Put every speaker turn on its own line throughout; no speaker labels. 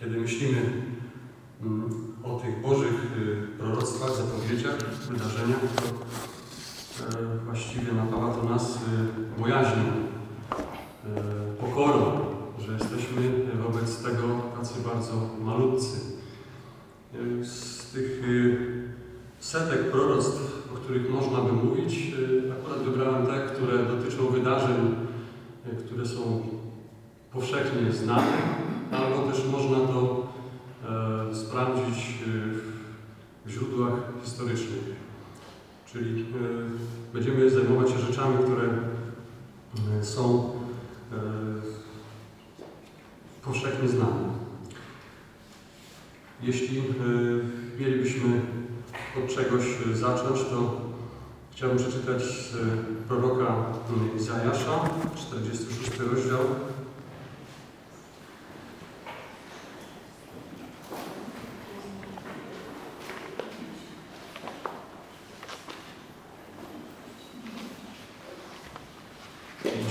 Kiedy myślimy mm, o tych Bożych y, proroctwach, zapowiedziach, wydarzeniach, to e, właściwie napawa to nas y, bojaźnią, e, pokorą, że jesteśmy wobec tego tacy bardzo malutcy. Z tych y, setek proroctw, o których można by mówić, y, akurat wybrałem te, które dotyczą wydarzeń, y, które są powszechnie znane, albo też można to e, sprawdzić e, w źródłach historycznych. Czyli e, będziemy zajmować się rzeczami, które e, są e, powszechnie znane. Jeśli e, mielibyśmy od czegoś zacząć, to chciałbym przeczytać z e, proroka e, Izajasza, 46 rozdział.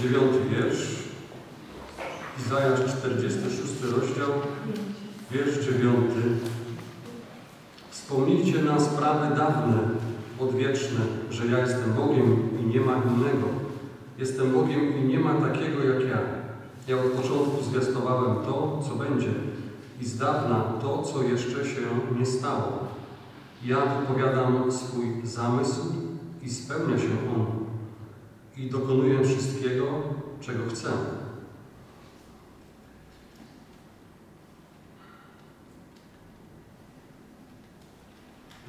Dziewiąty wiersz. Izajasz 46 rozdział, wiersz dziewiąty. Wspomnijcie na sprawy dawne, odwieczne, że ja jestem Bogiem i nie ma innego. Jestem Bogiem i nie ma takiego jak ja. Ja od początku zwiastowałem to, co będzie i z dawna to, co jeszcze się nie stało. Ja wypowiadam swój zamysł i spełnia się on i dokonuję wszystkiego, czego chcę.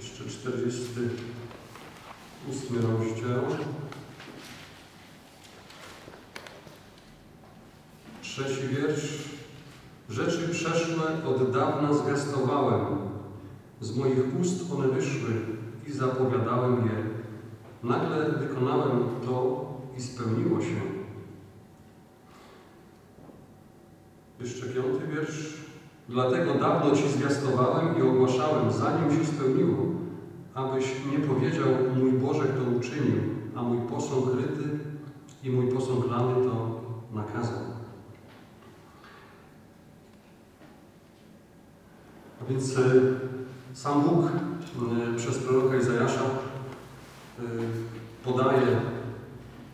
Jeszcze 48 rozdział. Trzeci wiersz. Rzeczy przeszłe od dawna zwiastowałem. Z moich ust one wyszły i zapowiadałem je. Nagle wykonałem to i spełniło się. Jeszcze piąty wiersz. Dlatego dawno Ci zwiastowałem i ogłaszałem, zanim się spełniło, abyś nie powiedział, mój Boże to uczynił, a mój posąg ryty i mój posąg lany to nakazał. A więc e, sam Bóg e, przez proroka Izajasza e, podaje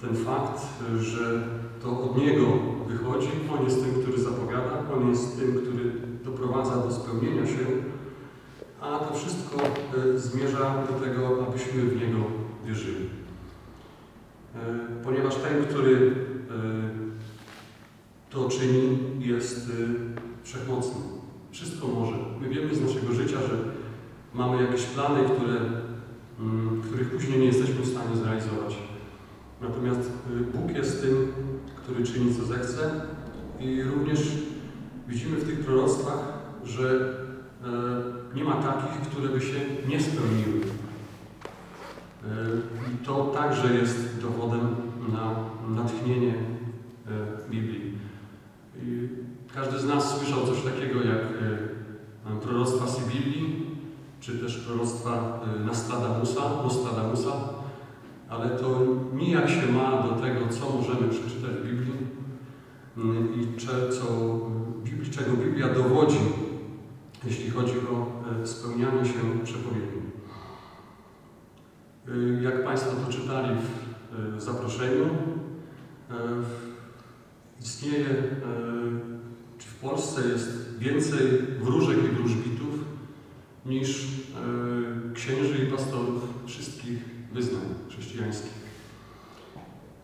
ten fakt, że to od Niego wychodzi. On jest tym, który zapowiada, On jest tym, który doprowadza do spełnienia się, a to wszystko e, zmierza do tego, abyśmy w Niego wierzyli. E, Ponieważ ten, który e, to czyni, jest wszechmocny. Wszystko może. My wiemy z naszego życia, że mamy jakieś plany, które, mm, których później nie jesteśmy w stanie zrealizować. Natomiast Bóg jest tym, który czyni co zechce i również widzimy w tych proroctwach, że nie ma takich, które by się nie spełniły. E, I to także jest dowodem na natchnienie e, Biblii. Każdy z nas słyszał coś takiego jak e, proroctwa Sybilii, czy też proroctwa e, Nostradamusa, Nostradamusa, ale to nijak się ma do tego, co możemy przeczytać w Biblii mm, i czego Biblia dowodzi, jeśli chodzi o e, spełnianie się przepowiedni. E, Jak Państwo to czytali w e, zaproszeniu, istnieje, czy w Polsce jest więcej wróżek i wróżbitów niż księży i pastorów wszystkich wyznań chrześcijańskich.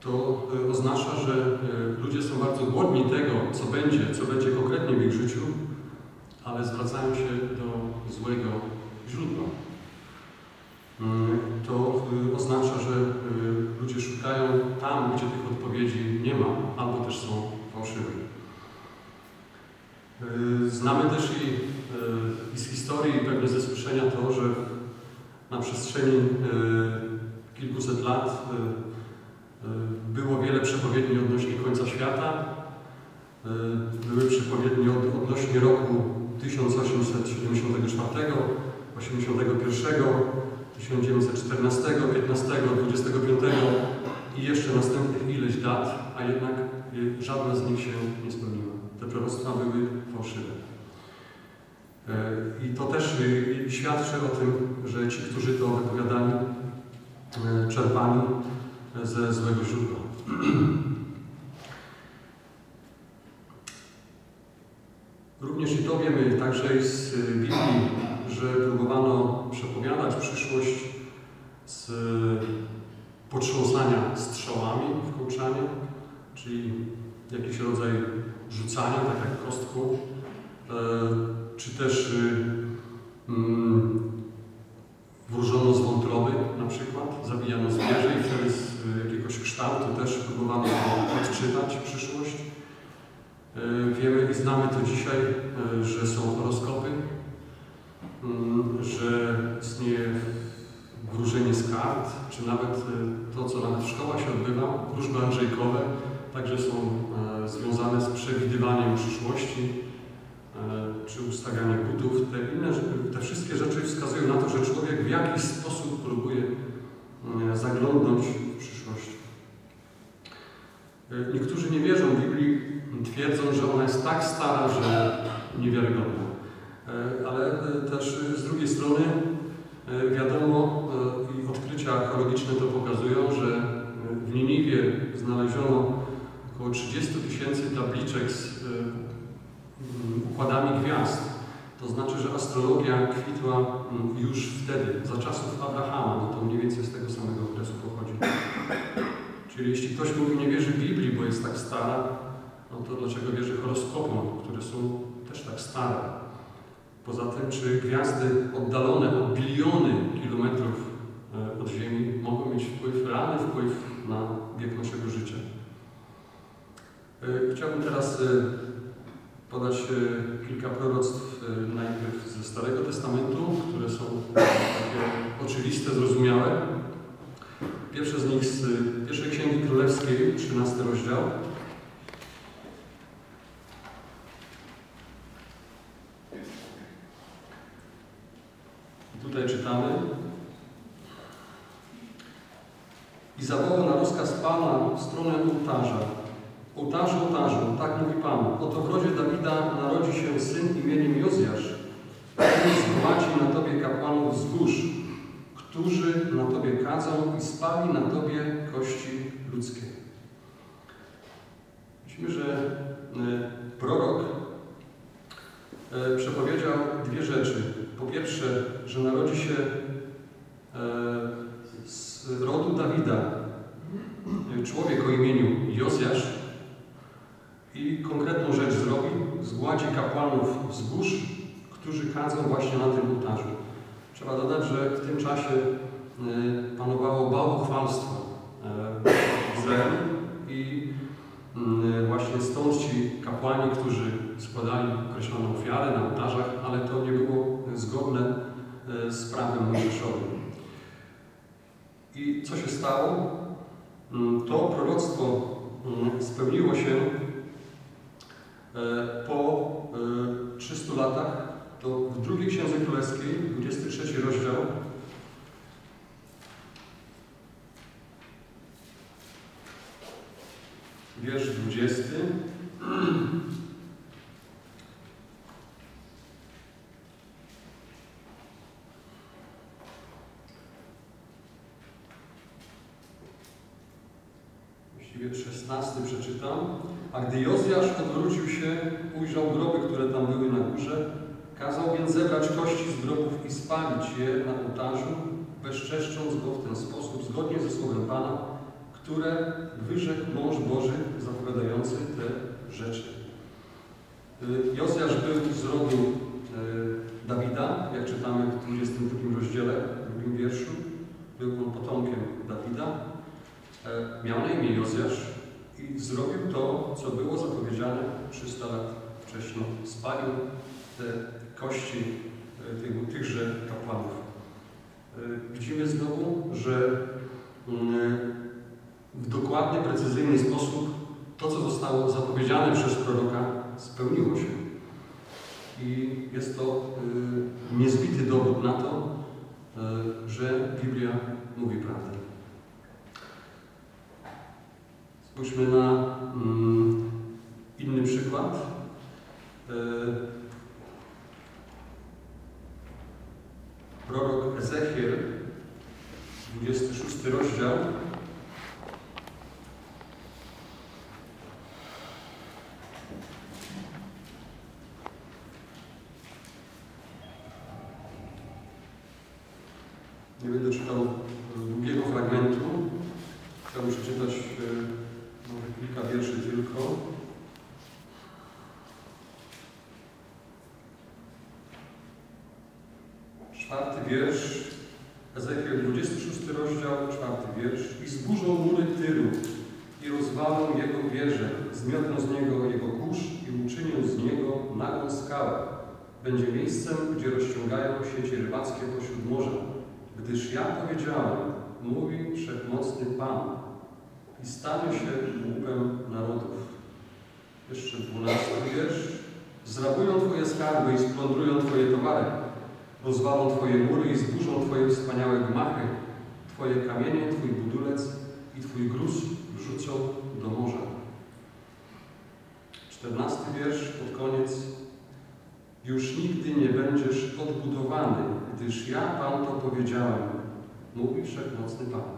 To oznacza, że ludzie są bardzo głodni tego, co będzie, co będzie konkretnie w ich życiu, ale zwracają się do złego źródła. Mm, To e, oznacza, że e, ludzie szukają tam, gdzie tych odpowiedzi nie ma, albo też są fałszywe. E, Znamy też i, z historii, i pewnie ze słyszenia to, że na przestrzeni kilkuset lat było wiele przepowiedni odnośnie końca świata. Były przepowiednie od, odnośnie roku 1874, 81, 1914, 15, 25 i jeszcze następnych ileś dat, a jednak e, żadna z nich się nie spełniła. Te proroctwa były fałszywe. I to też y, świadczy o tym, że ci, którzy to wypowiadali, y, czerpali ze złego źródła. Również i to wiemy także z Biblii, że próbowano przepowiadać przyszłość z potrząsania strzałami w kołczanie, czyli jakiś rodzaj rzucania, tak jak kostką, e, czy też mm, wróżono z wątroby na przykład, zabijano zwierzę i wtedy z jakiegoś kształtu też próbowano odczytać przyszłość. E, wiemy i znamy to dzisiaj, e, że są horoskopy, mm, że istnieje wróżenie z kart, czy nawet to, co nawet w szkołach się odbywa, wróżby andrzejkowe, także są związane z przewidywaniem przyszłości, czy ustawianiem butów. Te, inne, te wszystkie rzeczy wskazują na to, że człowiek w jakiś sposób próbuje zaglądnąć w przyszłość. Niektórzy nie wierzą w Biblii, twierdzą, że ona jest tak stara, że niewiarygodna. E, ale e, też z drugiej strony e, wiadomo i odkrycia archeologiczne to pokazują, że w Niniwie znaleziono około 30 tysięcy tabliczek z układami gwiazd. To znaczy, że astrologia kwitła już wtedy, za czasów Abrahama, no to mniej więcej z tego samego okresu pochodzi. Czyli jeśli ktoś mówi, nie wierzy w Biblii, bo jest tak stara, to dlaczego wierzy horoskopom, które są też tak stare? Poza tym, czy gwiazdy oddalone o biliony kilometrów e, od Ziemi mogą mieć wpływ, realny wpływ na bieg naszego życia? E, chciałbym teraz e, podać kilka proroctw najpierw ze Starego Testamentu, które są takie oczywiste, zrozumiałe. Pierwsze z nich z pierwszej Księgi Królewskiej, 13 rozdział. Tutaj czytamy. I zawołał na rozkaz Pana w stronę ołtarza. Ołtarzu, ołtarzu, tak mówi Pan. Oto w rodzie Dawida narodzi się syn imieniem Jozjasz, który zgładzi na Tobie kapłanów wzgórz, którzy na Tobie kadzą i spali na Tobie kości ludzkie. Myślimy, że e, prorok e, przepowiedział dwie rzeczy. Po pierwsze, że narodzi się e, z rodu Dawida człowiek o imieniu Jozjasz i konkretną rzecz zrobi, zgładzi kapłanów wzgórz, którzy kadzą właśnie na tym ołtarzu. Trzeba dodać, że w tym czasie panowało bałwochwalstwo w Izraelu i właśnie stąd ci kapłani, którzy składali określoną ofiarę na ołtarzach, ale to nie było zgodne e, z prawem mojżeszowym. I co się stało? Mm, to proroctwo mm, spełniło się e, po 300 e, latach. To w drugiej Księdze Królewskiej, 23 rozdział, wiersz 20. Właściwie 16 przeczytam. A gdy Jozjasz odwrócił się, ujrzał groby, które tam były na górze, kazał więc zebrać kości z grobów i spalić je na ołtarzu, bezczeszcząc go w ten sposób, zgodnie ze słowem Pana, które wyrzekł mąż Boży zapowiadający te rzeczy. Y, Jozjasz był z rodu y, Dawida, jak czytamy w 22 rozdziale, w drugim wierszu. Był on potomkiem Dawida. E, miał na imię Jozjasz zrobił to, co było zapowiedziane 300 lat wcześniej. Spalił te kości e, tych, tychże kapłanów. E, widzimy znowu, że mm, w dokładny, precyzyjny sposób to, co zostało zapowiedziane przez proroka, spełniło się. I jest to y, niezbity dowód na to, że Biblia mówi prawdę. Spójrzmy na mm, inny przykład. E, prorok Ezechiel, 26 rozdział. Nie będę czytał e, długiego fragmentu. Chciałbym przeczytać e, kilka wierszy tylko. Czwarty wiersz, Ezekiel 26 rozdział, czwarty wiersz. I zburzą mury Tyru i rozwalą jego wieże, zmiotą z niego jego kurz i uczynią z niego nagą skałę. Będzie miejscem, gdzie rozciągają sieci rybackie pośród morza. Gdyż ja powiedziałem, mówi wszechmocny Pan, i stanie się łupem narodów. Jeszcze dwunasty wiersz. Zrabują Twoje skarby i splądrują Twoje towary. Rozwalą Twoje mury i zburzą Twoje wspaniałe gmachy. Twoje kamienie, Twój budulec i Twój gruz wrzucą do morza. Czternasty wiersz pod koniec. Już nigdy nie będziesz odbudowany, gdyż ja Pan to powiedziałem, mówi Wszechmocny Pan.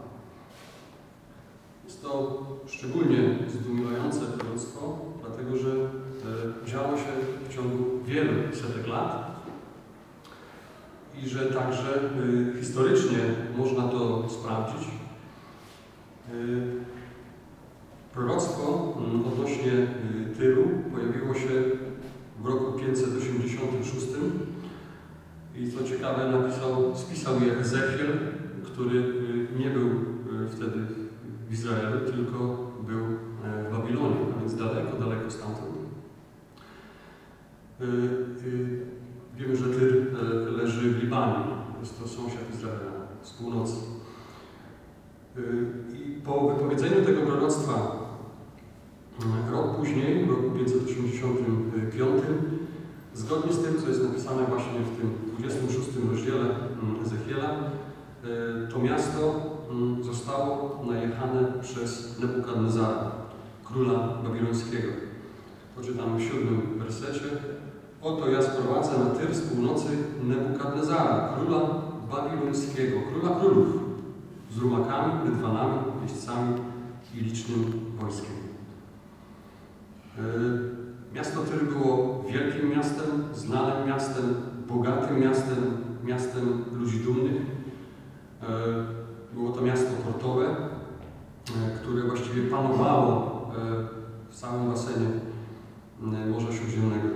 To szczególnie zdumiewające proroctwo, dlatego że e, działo się w ciągu wielu setek lat i że także e, historycznie można to sprawdzić. E, proroctwo m, odnośnie Tyru pojawiło się w roku 586 i co ciekawe napisał, spisał je Ezechiel, który nie był wtedy w Izraelu, tylko był e, w Babilonie, a więc daleko, daleko stamtąd. Y, y, Wiemy, że Tyr e, leży w Libanie, jest to sąsiad Izraela z północy. I po wypowiedzeniu tego proroctwa Rok później, w roku 585, zgodnie z tym, co jest napisane właśnie w tym 26 rozdziale mm, Ezechiela, e, to miasto zostało najechane przez Nebukadnezara, króla babilońskiego. To czytamy w siódmym wersecie. Oto ja sprowadzę na Tyr z północy Nebukadnezara, króla babilońskiego, króla królów, z rumakami, rydwanami, jeźdźcami i licznym wojskiem. E, Miasto Tyr było wielkim miastem, znanym miastem, bogatym miastem, miastem ludzi dumnych. E, Było to miasto portowe, e, które właściwie panowało w całym basenie Morza Śródziemnego.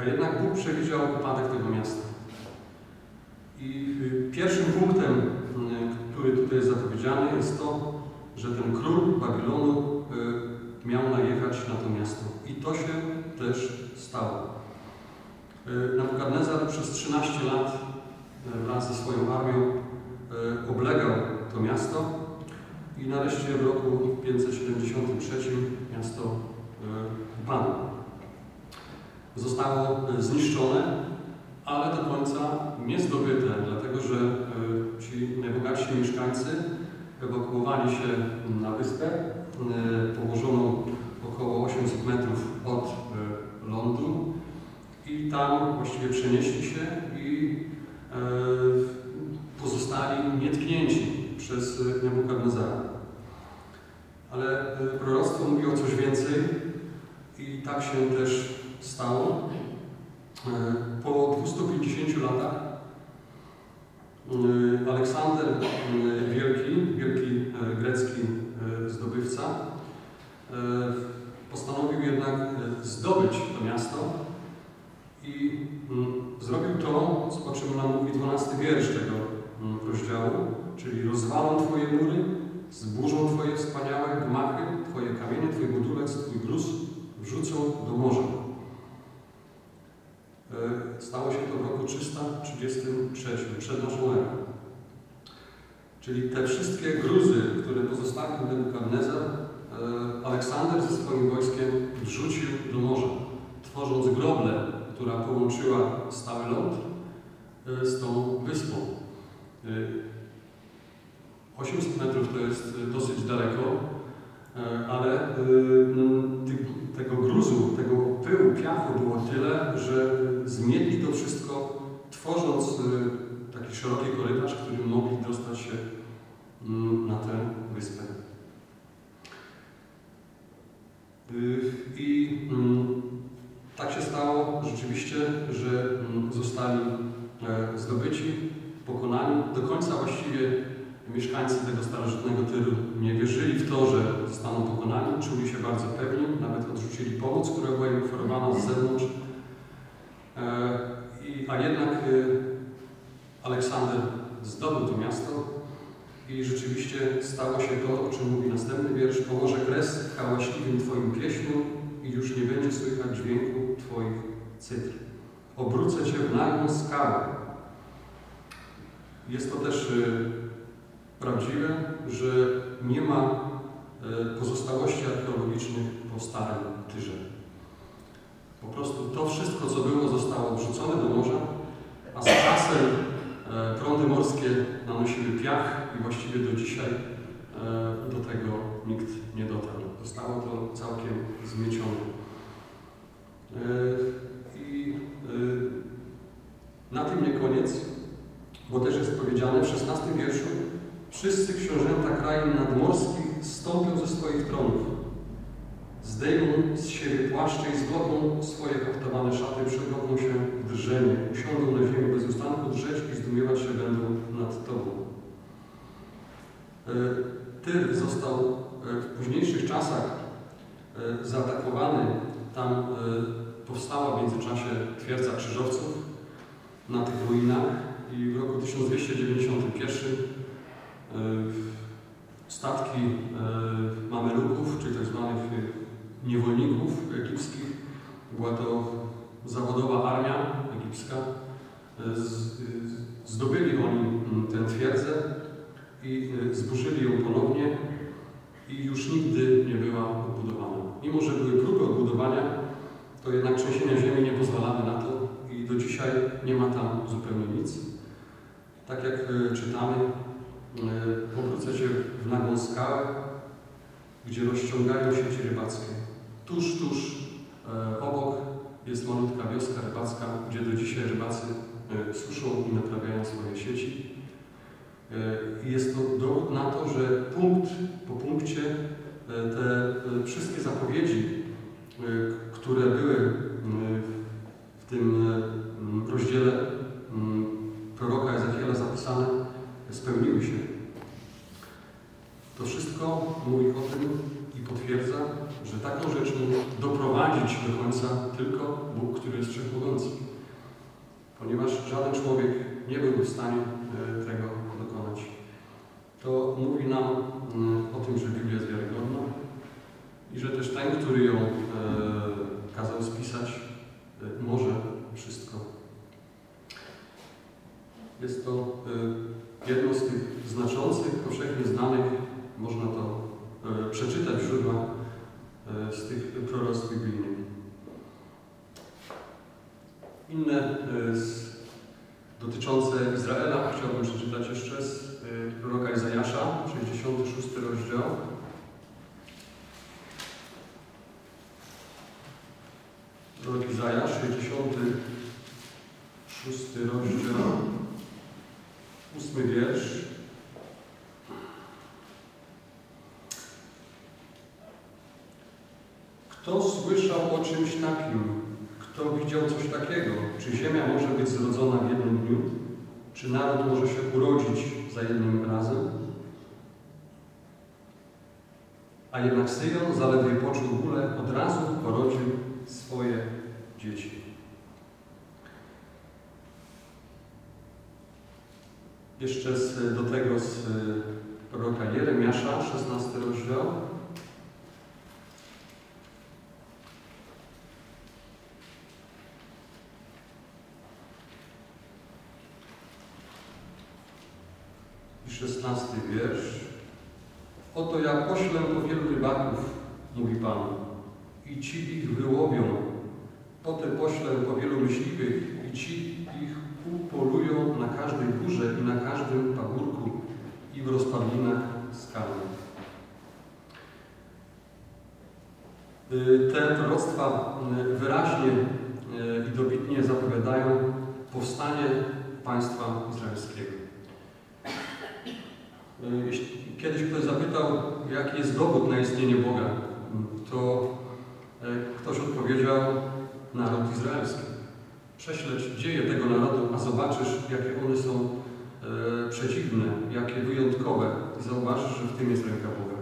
A jednak Bóg przewidział upadek tego miasta. I pierwszym punktem, który tutaj jest zapowiedziany, jest to, że ten król Babilonu miał najechać na to miasto. I to się też stało. Nabukadnezar przez 13 lat wraz ze swoją armią oblegał to miasto i nareszcie w roku 573 miasto upadło. Zostało zniszczone, ale do końca nie zdobyte, dlatego że ci najbogatsi mieszkańcy ewakuowali się na wyspę położoną około 800 metrów od lądu i tam właściwie przenieśli się i pozostali nietknięci przez Nebukadnezara. Ale proroctwo mówi o coś więcej i tak się też stało. Po 250 latach E, I e, na tym nie koniec, bo też jest powiedziane w XVI wierszu Wszyscy książęta krain nadmorskich stąpią ze swoich tronów. Zdejmą z siebie płaszcze i zgodną swoje haftowane szaty, przewlokną się w drżenie, usiądą na ziemi bez ustanku drzeć i zdumiewać się będą nad Tobą. E, Tyr został w późniejszych czasach zaatakowany. Tam powstała w międzyczasie twierdza krzyżowców na tych ruinach i w roku 1291 statki Mameluków, czyli tzw. niewolników egipskich, była to zawodowa armia egipska, zdobyli oni mm, tę twierdzę i zburzyli ją ponownie i już nigdy nie była odbudowana. Mimo, że były próby odbudowania, to jednak trzęsienia ziemi nie pozwalały na to i do dzisiaj nie ma tam zupełnie nic. Tak jak y, czytamy, y, powrócecie w nagłą skałę, gdzie rozciągają sieci rybackie. Tuż, tuż obok jest malutka wioska rybacka, gdzie do dzisiaj rybacy suszą i naprawiają swoje sieci. Jest to dowód na to, że punkt po punkcie e, te e, wszystkie zapowiedzi, e, które były w tym rozdziale proroka Ezechiela zapisane, spełniły się. To wszystko mówi o tym i potwierdza, że taką rzecz mógł doprowadzić do końca tylko Bóg, który jest wszechmogący. Ponieważ żaden człowiek nie byłby w stanie tego to mówi nam o tym, że Biblia jest wiarygodna że też ten, który ją e, kazał spisać, e, może wszystko. Jest to e, jedno z tych znaczących, powszechnie znanych, można to przeczytać w źródłach z tych proroctw biblijnych. Inne dotyczące Izraela chciałbym przeczytać jeszcze z proroka Izajasza, 66 rozdział. Prorok Izajasz, 66 rozdział, 8 wiersz. Kto słyszał o czymś takim? Kto widział coś takiego? Czy ziemia może być zrodzona w jednym dniu? Czy naród może się urodzić za jednym razem? A jednak Syjon zaledwie poczuł bóle, od razu porodził swoje dzieci. Jeszcze z, do tego z proroka Jeremiasza, 16 rozdział. szesnasty wiersz. Oto ja poślę po wielu rybaków, mówi Pan, i ci ich wyłowią. Potem poślę po wielu myśliwych i ci ich upolują na każdej górze i na każdym pagórku i w rozpadlinach skalnych. Y, te proroctwa y, wyraźnie y, i dobitnie zapowiadają powstanie państwa izraelskiego. E, jeśli kiedyś ktoś zapytał, jaki jest dowód na istnienie Boga, to ktoś odpowiedział, naród izraelski. Prześledź dzieje tego narodu, a zobaczysz, jakie one są e, przeciwne, jakie wyjątkowe i zauważysz, że w tym jest ręka Boga.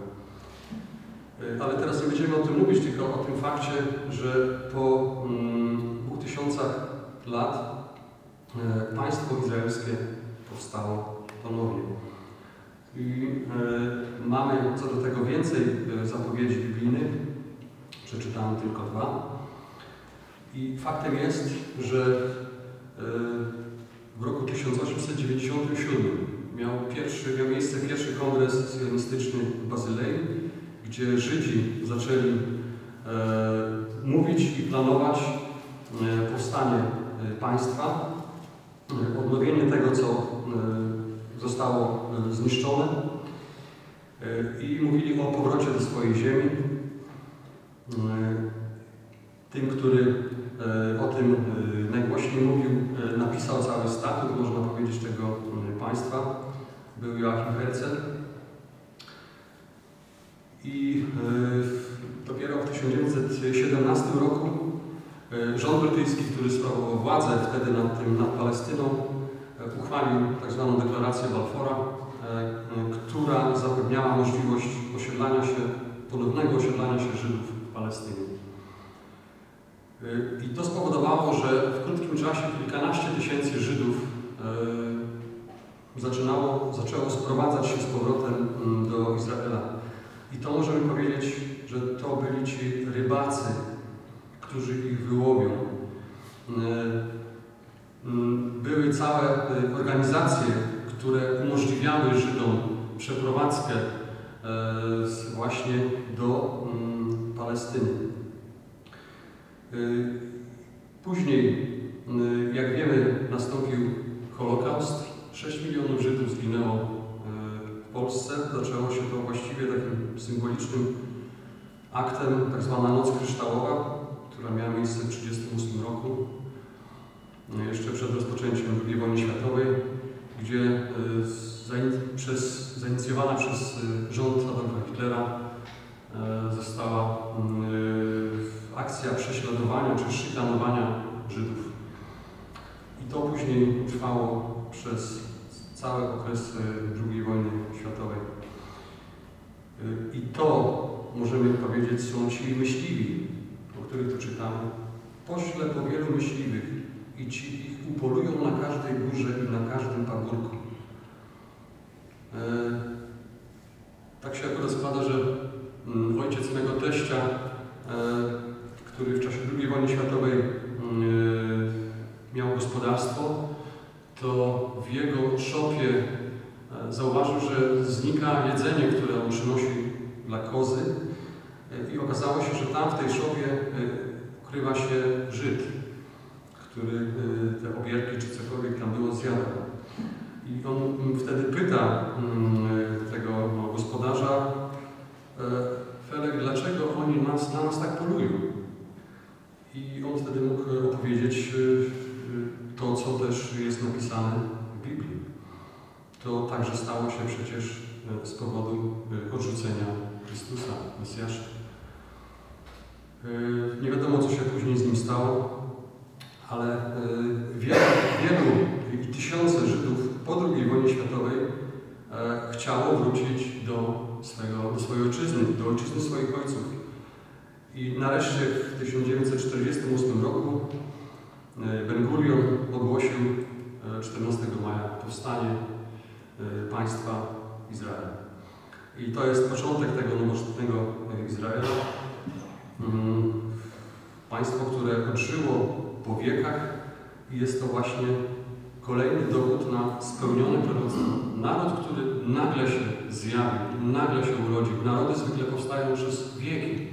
E, ale teraz nie będziemy o tym mówić, tylko o tym fakcie, że po mm, dwóch tysiącach lat e, państwo izraelskie powstało ponownie. I e, mamy co do tego więcej e, zapowiedzi biblijnych. Przeczytałem tylko dwa. I faktem jest, że e, w roku 1897 miał, pierwszy, miał miejsce pierwszy kongres sionistyczny w Bazylei, gdzie Żydzi zaczęli e, mówić i planować e, powstanie e, państwa, e, odnowienie tego, co e, zostało e, zniszczone e, i mówili o powrocie do swojej ziemi. E, Tym, który e, o tym e, najgłośniej mówił, napisał cały statut, można powiedzieć, tego państwa. Był Joachim Herzl. I dopiero w 1917 roku rząd brytyjski, który sprawował władzę wtedy nad, tym, nad Palestyną, uchwalił tak zwaną deklarację Balfora, która zapewniała możliwość osiedlania się, ponownego osiedlania się Żydów Palestynie. Y, I to spowodowało, że w krótkim czasie kilkanaście tysięcy Żydów y, zaczynało, zaczęło sprowadzać się z powrotem mm, do Izraela. I to możemy powiedzieć, że to byli ci rybacy, którzy ich wyłowią. Y, mm, Były całe organizacje, które umożliwiały Żydom przeprowadzkę właśnie do mm, Palestyny. Później, y, jak wiemy, nastąpił Holokaust. 6 milionów Żydów zginęło y, w Polsce. Zaczęło się to właściwie takim symbolicznym aktem, tak zwana Noc Kryształowa, która miała miejsce w 1938 roku, y, jeszcze przed rozpoczęciem II wojny światowej, gdzie przez, zainicjowana przez rząd Adolfa Hitlera została y, akcja prześladowania czy szykanowania Żydów. I to później trwało przez cały okres II wojny światowej. Y, I to, możemy powiedzieć, są ci myśliwi, o których tu czytamy. Pośle po wielu myśliwych i ci ich upolują na każdej górze i na każdym pagórku. E, Tak się akurat składa, że mm, mego teścia, e, który w czasie II wojny światowej mm, miał gospodarstwo, to w jego szopie e, zauważył, że znika jedzenie, które on przynosi dla kozy e, i okazało się, że tam w tej szopie e, ukrywa się Żyd, który e, te obierki czy cokolwiek tam było zjadał. I on mm, wtedy pyta mm, tego no, gospodarza, e, Felek, dlaczego oni nas, na nas tak polują? I on wtedy mógł opowiedzieć e, e, to, co też jest napisane w Biblii. To także stało się przecież e, z powodu e, odrzucenia Chrystusa, Mesjasza. E, Nie wiadomo, co się później z nim stało, ale wielu, wielu i tysiące Żydów po II wojnie światowej chciało wrócić do, swego, do swojej ojczyzny, do ojczyzny swoich ojców. I nareszcie w 1948 roku Ben Gurion ogłosił e, 14 maja powstanie państwa Izrael. I to jest początek tego nowożytnego e, Izraela. Mm, Państwo, które odżyło po wiekach i jest to właśnie kolejny dowód na spełnione proroctwo. Naród, który nagle się zjawił, nagle się urodził. Narody zwykle powstają przez wieki.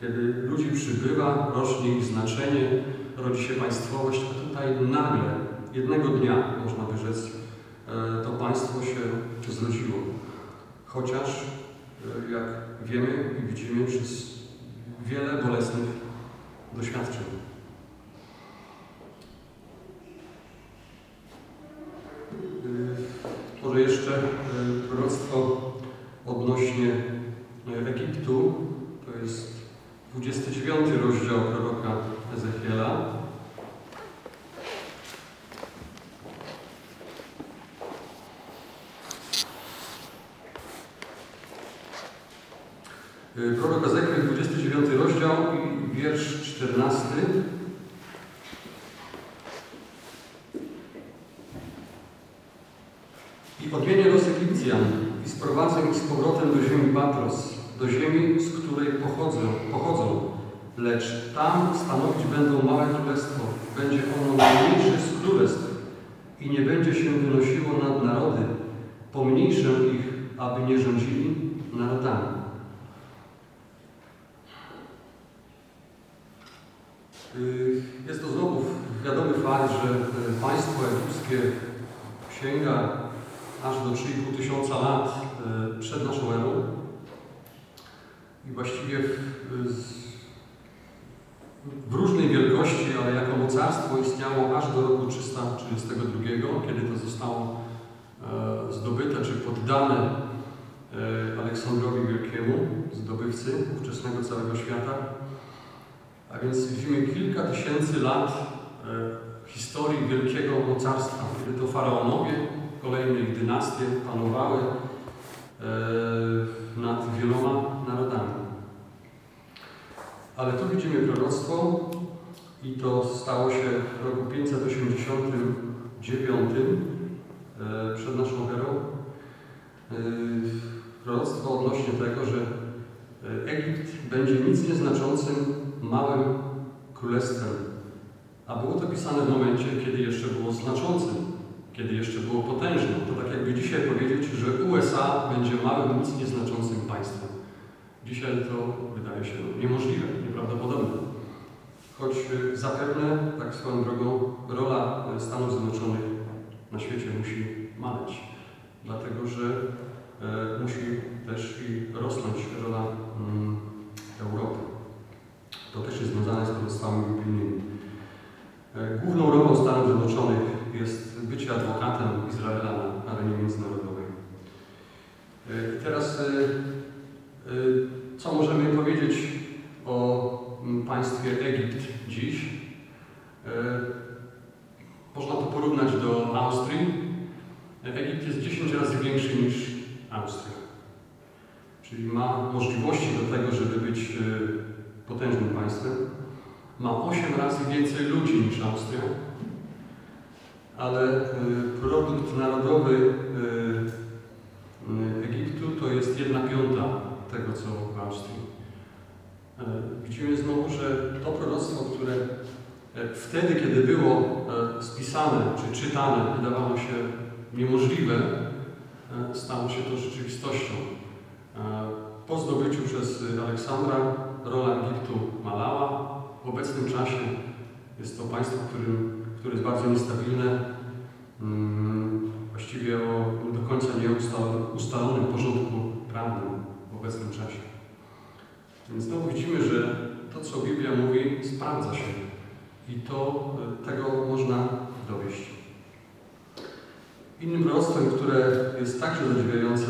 Kiedy ludzi przybywa, rośnie ich znaczenie, rodzi się państwowość, a tutaj nagle, jednego dnia, można by rzec, to państwo się zrodziło. Chociaż, e, jak wiemy i widzimy, przez wiele bolesnych doświadczeń. Y, Może jeszcze proroctwo odnośnie Egiptu. To jest 29 rozdział proroka Ezechiela. Prorok Ezekiel, 29 rozdział i wiersz 14. I odmienię los Egipcjan i sprowadzę ich z powrotem do ziemi Patros, do ziemi, z której pochodzą, pochodzą. Lecz tam stanowić będą małe królestwo. Będzie ono najmniejsze z królestw i nie będzie się wynosiło nad narody. Pomniejszę ich, aby nie rządzili narodami. Y, Jest to znowu wiadomy fakt, że y, państwo egipskie sięga aż do 3,5 tysiąca lat y, przed naszą erą i właściwie w, z- w różnej wielkości, ale jako mocarstwo istniało aż do roku 332, kiedy to zostało e, zdobyte czy poddane e, Aleksandrowi Wielkiemu, ówczesnego całego świata. A więc widzimy kilka tysięcy lat e, historii wielkiego mocarstwa, kiedy to faraonowie, kolejne ich dynastie panowały e, nad wieloma narodami. Ale tu widzimy proroctwo i to stało się w roku 589 e, przed naszą erą. Proroctwo odnośnie tego, że Egipt będzie nic nieznaczącym małym królestwem. A było to pisane w momencie, kiedy jeszcze było znaczącym, kiedy jeszcze było potężnym. To tak jakby dzisiaj powiedzieć, że USA będzie małym, nic nieznaczącym państwem. Dzisiaj to wydaje się niemożliwe, nieprawdopodobne. Choć y, zapewne, tak swoją drogą, rola y, Stanów Zjednoczonych na świecie musi maleć. Dlatego, że e, musi też i rosnąć rola mm, Europy. To też jest związane z proroctwami biblijnymi. E, Główną rolą Stanów Zjednoczonych jest bycie adwokatem Izraela na arenie międzynarodowej. E, I teraz, e, co możemy powiedzieć o mm, państwie Egipt dziś? Można to porównać do Austrii. Egipt jest 10 razy większy niż Austria. Czyli ma możliwości do tego, żeby być e, potężnym państwem. Ma 8 razy więcej ludzi niż Austria, ale y, produkt narodowy y, Egiptu to jest jedna piąta tego, co w Austrii. E, Widzimy znowu, że to proroctwo, które e, wtedy, kiedy było e, spisane czy czytane, wydawało się niemożliwe, e, stało się to rzeczywistością. Po zdobyciu przez Aleksandra rola Egiptu malała. W obecnym czasie jest to państwo, którym, które jest bardzo niestabilne, mm, właściwie o do końca nieustalonym ustalonym porządku prawnym w obecnym czasie. Więc znowu widzimy, że to, co Biblia mówi, sprawdza się i to e, tego można dowieść. Innym proroctwem, które jest także zadziwiające,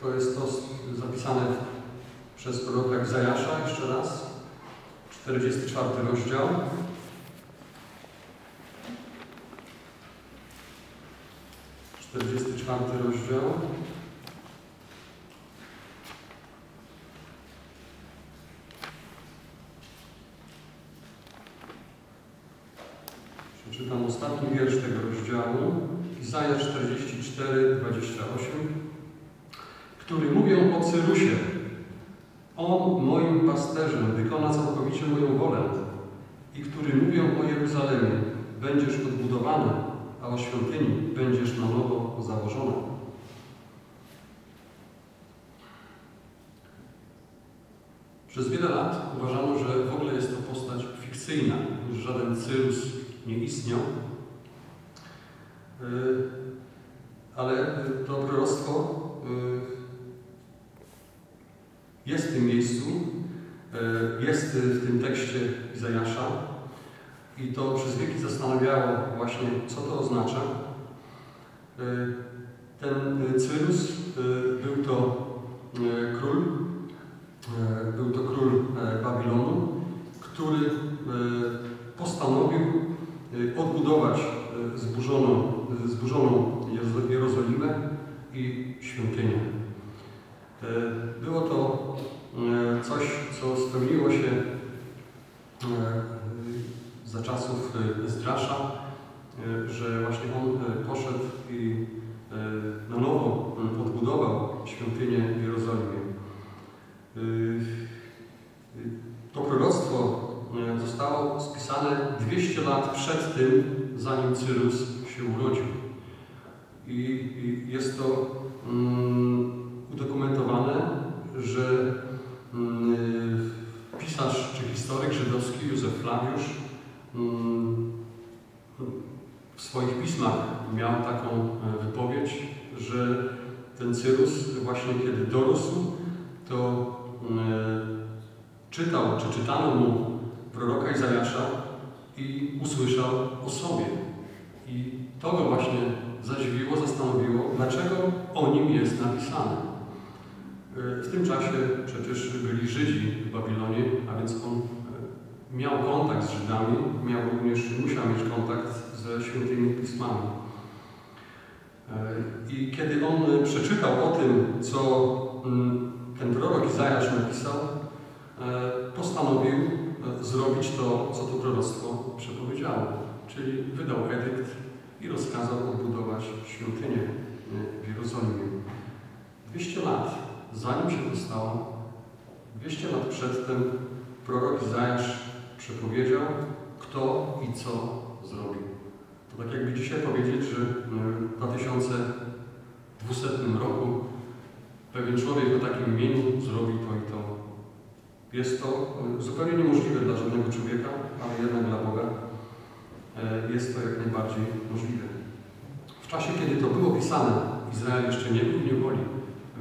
to jest to zapisane przez proroka Izajasza jeszcze raz, 44 rozdział. Czterdziesty czwarty rozdział. Przeczytam ostatni wiersz tego rozdziału. Izajasz 44, 28 który mówią o Cyrusie. On, moim pasterzem, wykona całkowicie moją wolę i który mówią o Jeruzalemie, będziesz odbudowany, a o świątyni będziesz na nowo założona. Przez wiele lat uważano, że w ogóle jest to postać fikcyjna, już żaden Cyrus nie istniał. Yy, Ale y, to proroctwo y, jest w tym miejscu, y, jest y, w tym tekście Izajasza i to przez wieki zastanawiało właśnie, co to oznacza. Y, Ten y, Cyrus y, był to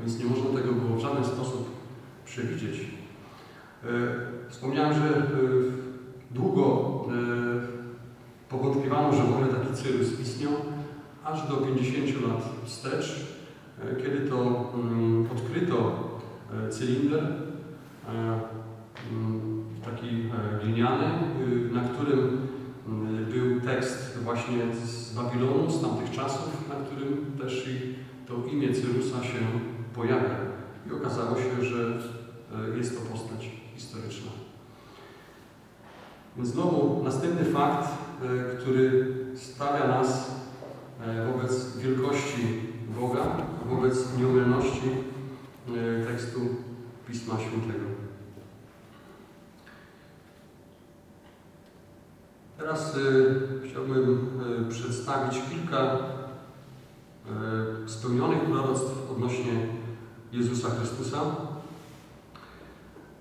więc nie można tego było w żaden sposób przewidzieć. E, Wspomniałem, że e, długo e, powątpiewano, że w ogóle taki Cyrus istniał, aż do 50 lat wstecz, kiedy to mm, odkryto cylinder, mm, taki gliniany, y, na którym mm, był tekst właśnie z Babilonu, z tamtych czasów, na którym też i to imię Cyrusa się pojawia. I okazało się, że e, jest to postać historyczna. Więc znowu następny fakt, e, który stawia nas e, wobec wielkości Boga, wobec nieomylności tekstu Pisma Świętego. Teraz chciałbym przedstawić kilka spełnionych proroctw odnośnie Jezusa Chrystusa.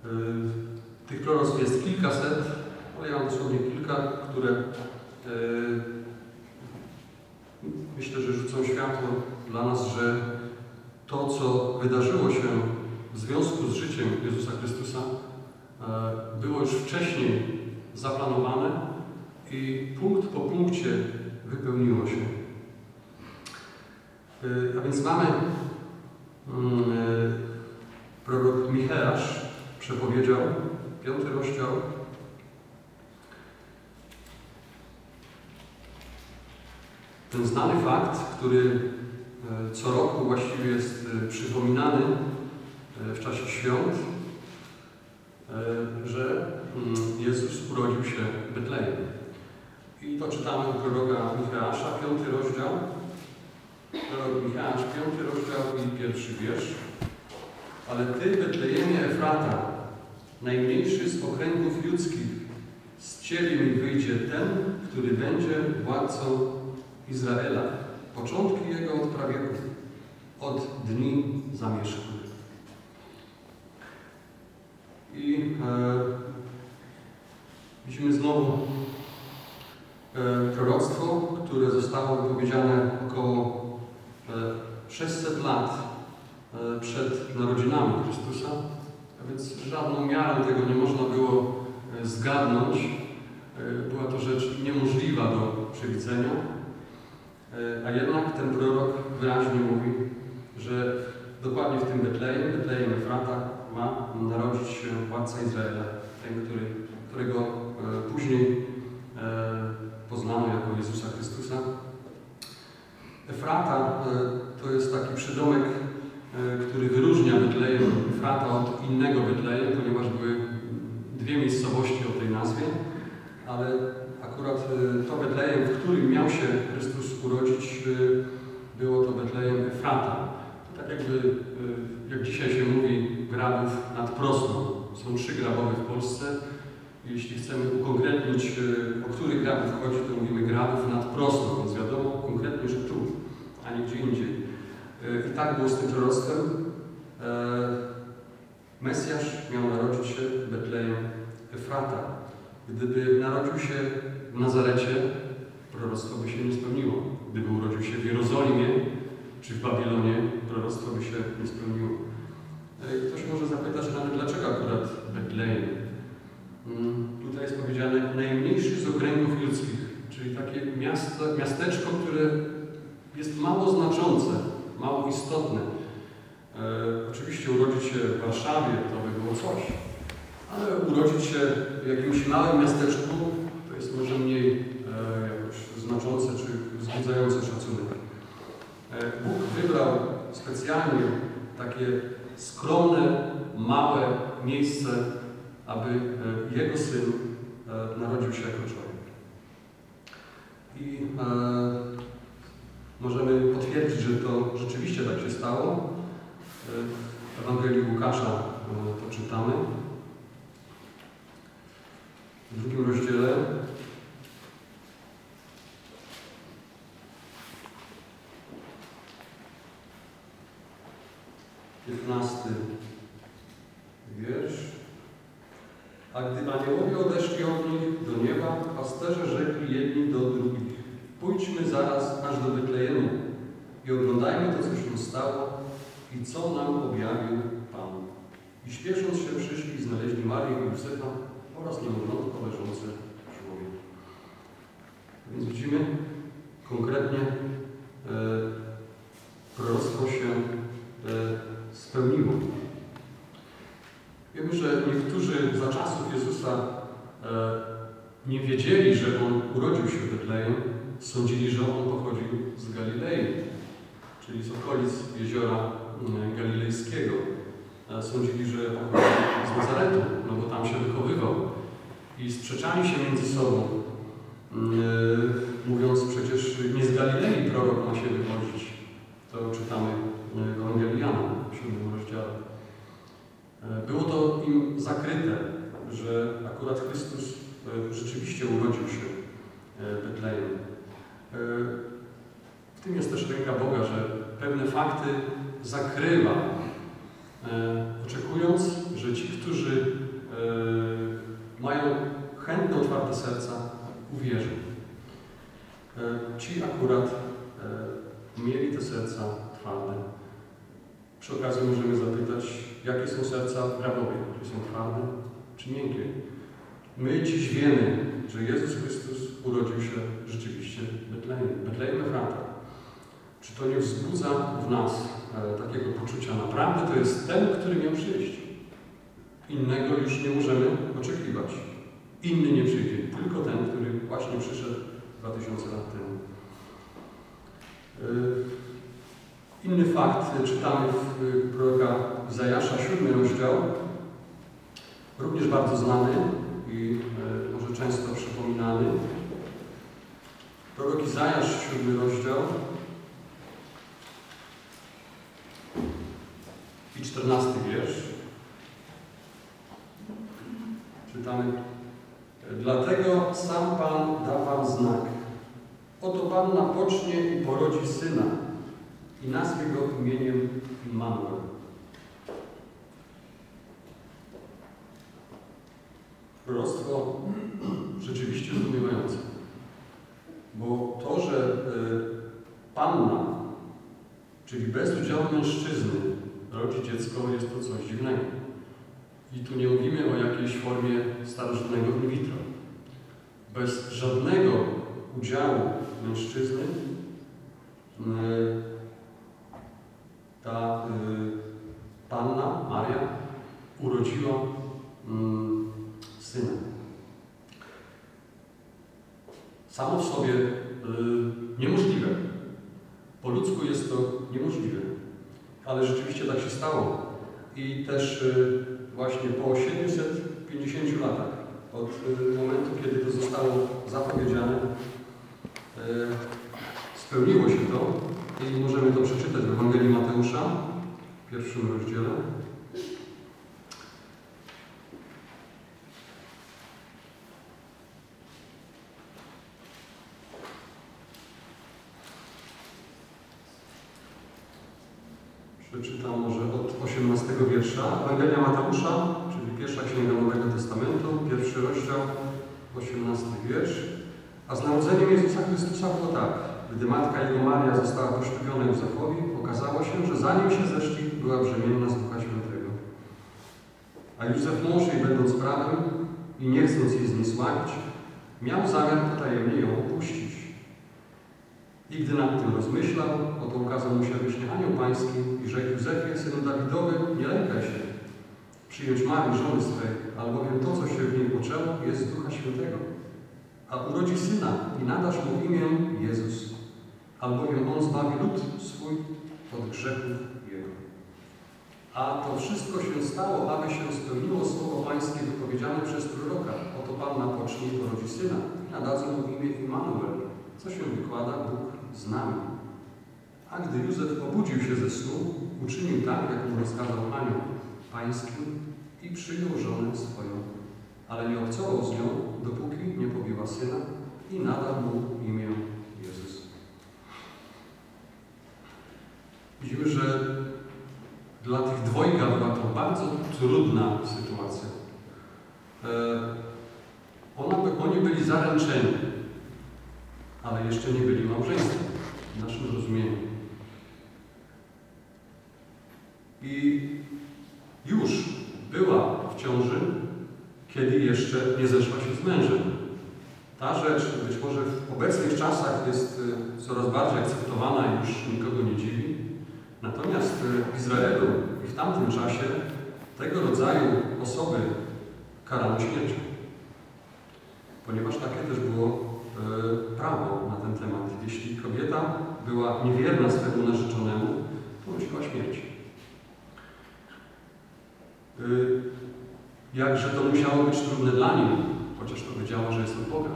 E, tych proroctw jest kilkaset, ale ja mam dosłownie kilka, które e, myślę, że rzucą światło dla nas, że to, co wydarzyło się w związku z życiem Jezusa Chrystusa, e, było już wcześniej zaplanowane i punkt po punkcie wypełniło się. A więc mamy prorok Micheasz przepowiedział, piąty rozdział, ten znany fakt, który e, co roku właściwie jest e, przypominany w czasie świąt, że mm, Jezus urodził się w Betlejem. I to czytamy u proroka Micheasza, piąty rozdział. Prorok Micheasz, piąty rozdział i pierwszy wiersz. Ale Ty, Betlejemie Efrata, najmniejszy z okręgów ludzkich, z Ciebie mi wyjdzie ten, który będzie władcą Izraela. Początki jego od prawieków, od dni zamieszku. I e, widzimy znowu e, proroctwo, które zostało wypowiedziane około 600 lat e, przed narodzinami Chrystusa, a więc żadną miarą tego nie można było e, zgadnąć. E, była to rzecz niemożliwa do przewidzenia. E, A jednak ten prorok wyraźnie mówi, że dokładnie w tym Betlejem, Betlejem Efrata, ma narodzić się władca Izraela, ten, który, którego e, później e, poznano jako Jezusa Chrystusa. Efrata e, to jest taki przydomek, e, który wyróżnia Betlejem Efrata od innego Betlejem, ponieważ były dwie miejscowości o tej nazwie, ale akurat e, to Betlejem, w którym miał się Chrystus urodzić, było to Betlejem Efrata. To tak jakby, jak dzisiaj się mówi, grabów nad Prosną. Są trzy grabowe w Polsce. Jeśli chcemy ukonkretnić, o których grabów chodzi, to mówimy grabów nad Prosną, więc wiadomo konkretnie, że a nie gdzie indziej. E, I tak było z tym proroctwem. E, Mesjasz miał narodzić się w Betlejem Efrata. Gdyby narodził się w Nazarecie, proroctwo by się nie spełniło. Gdyby urodził się w Jerozolimie czy w Babilonie, proroctwo by się nie spełniło. E, Ktoś może zapytać nawet, dlaczego akurat Betlejem? Mm, Tutaj jest powiedziane najmniejszy z okręgów ludzkich, czyli takie miasto, miasteczko, które jest mało znaczące, mało istotne. E, oczywiście urodzić się w Warszawie to by było coś, ale urodzić się w jakimś małym miasteczku to jest może mniej e, jakoś znaczące czy wzbudzające szacunek. E, Bóg wybrał specjalnie takie skromne, małe miejsce, aby e, Jego Syn e, narodził się jako człowiek. I e, możemy potwierdzić, że to rzeczywiście tak się stało. E, W Ewangelii Łukasza e, to czytamy. W drugim rozdziale piętnasty wiersz. A gdy aniołowie odeszli od nich do nieba, pasterze rzekli jedni do drugich: Pójdźmy zaraz aż do Betlejemu i oglądajmy to, co się stało i co nam objawił Pan. I śpiesząc się przyszli i znaleźli Marię i Józefa oraz niemowlątko leżące 14 wiersz. Czytamy. Dlatego sam Pan da Wam znak. Oto Panna pocznie i porodzi syna i nazwie go imieniem Immanuel. Proroctwo rzeczywiście zdumiewające, bo to, że y, Panna, czyli bez udziału mężczyzny, rodzi dziecko, jest to coś dziwnego. I tu nie mówimy o jakiejś formie starożytnego in vitro. Bez żadnego udziału mężczyzny mm, ta y, panna Maria urodziła mm, syna. Samo w sobie y, niemożliwe. Po ludzku jest to niemożliwe. Ale rzeczywiście tak się stało. I też y, właśnie po 750 latach od y, momentu, kiedy to zostało zapowiedziane, y, spełniło się to i możemy to przeczytać w Ewangelii Mateusza w pierwszym rozdziale. Przeczytam może od 18 wiersza. Ewangelia Mateusza, czyli pierwsza księga Nowego Testamentu, pierwszy rozdział, 18 wiersz. A z narodzeniem Jezusa Chrystusa było tak. Gdy matka Jego Maria została poślubiona Józefowi, okazało się, że zanim się zeszli, była brzemienna z Ducha Świętego. A Józef mąż jej będąc prawym i nie chcąc jej zniesławić, miał zamiar potajemnie ją opuścić. I gdy nad tym rozmyślał, oto ukazał mu się we śnie anioł pański i rzekł Józefie, synu Dawidowy, nie lękaj się przyjąć Marii, żony swej, albowiem to, co się w niej poczęło, jest Ducha Świętego. A urodzi syna i nadasz mu imię Jezus, albowiem on zbawi lud swój od grzechów jego. A to wszystko się stało, aby się spełniło słowo pańskie wypowiedziane przez proroka. Oto Panna pocznie i porodzi syna i nadadzą mu imię Immanuel, co się wykłada Bóg z nami. A gdy Józef obudził się ze snu, uczynił tak, jak mu rozkazał anioł pański i przyjął żonę swoją, ale nie obcował z nią, dopóki nie pobiła syna i nadał mu imię Jezus. Widzimy, że dla tych dwojga była to bardzo trudna sytuacja. E, ona, oni byli zaręczeni, ale jeszcze nie byli małżeństwem w naszym rozumieniu. I już była w ciąży, kiedy jeszcze nie zeszła się z mężem. Ta rzecz być może w obecnych czasach jest y, coraz bardziej akceptowana i już nikogo nie dziwi. Natomiast y, w Izraelu i w tamtym czasie tego rodzaju osoby karano śmiercią. Ponieważ takie też było y, prawo na ten temat. Jeśli kobieta była niewierna swemu narzeczonemu, to nosiła śmierć. Y, jakże to musiało być trudne dla niej, chociaż powiedziała, że jest od Boga.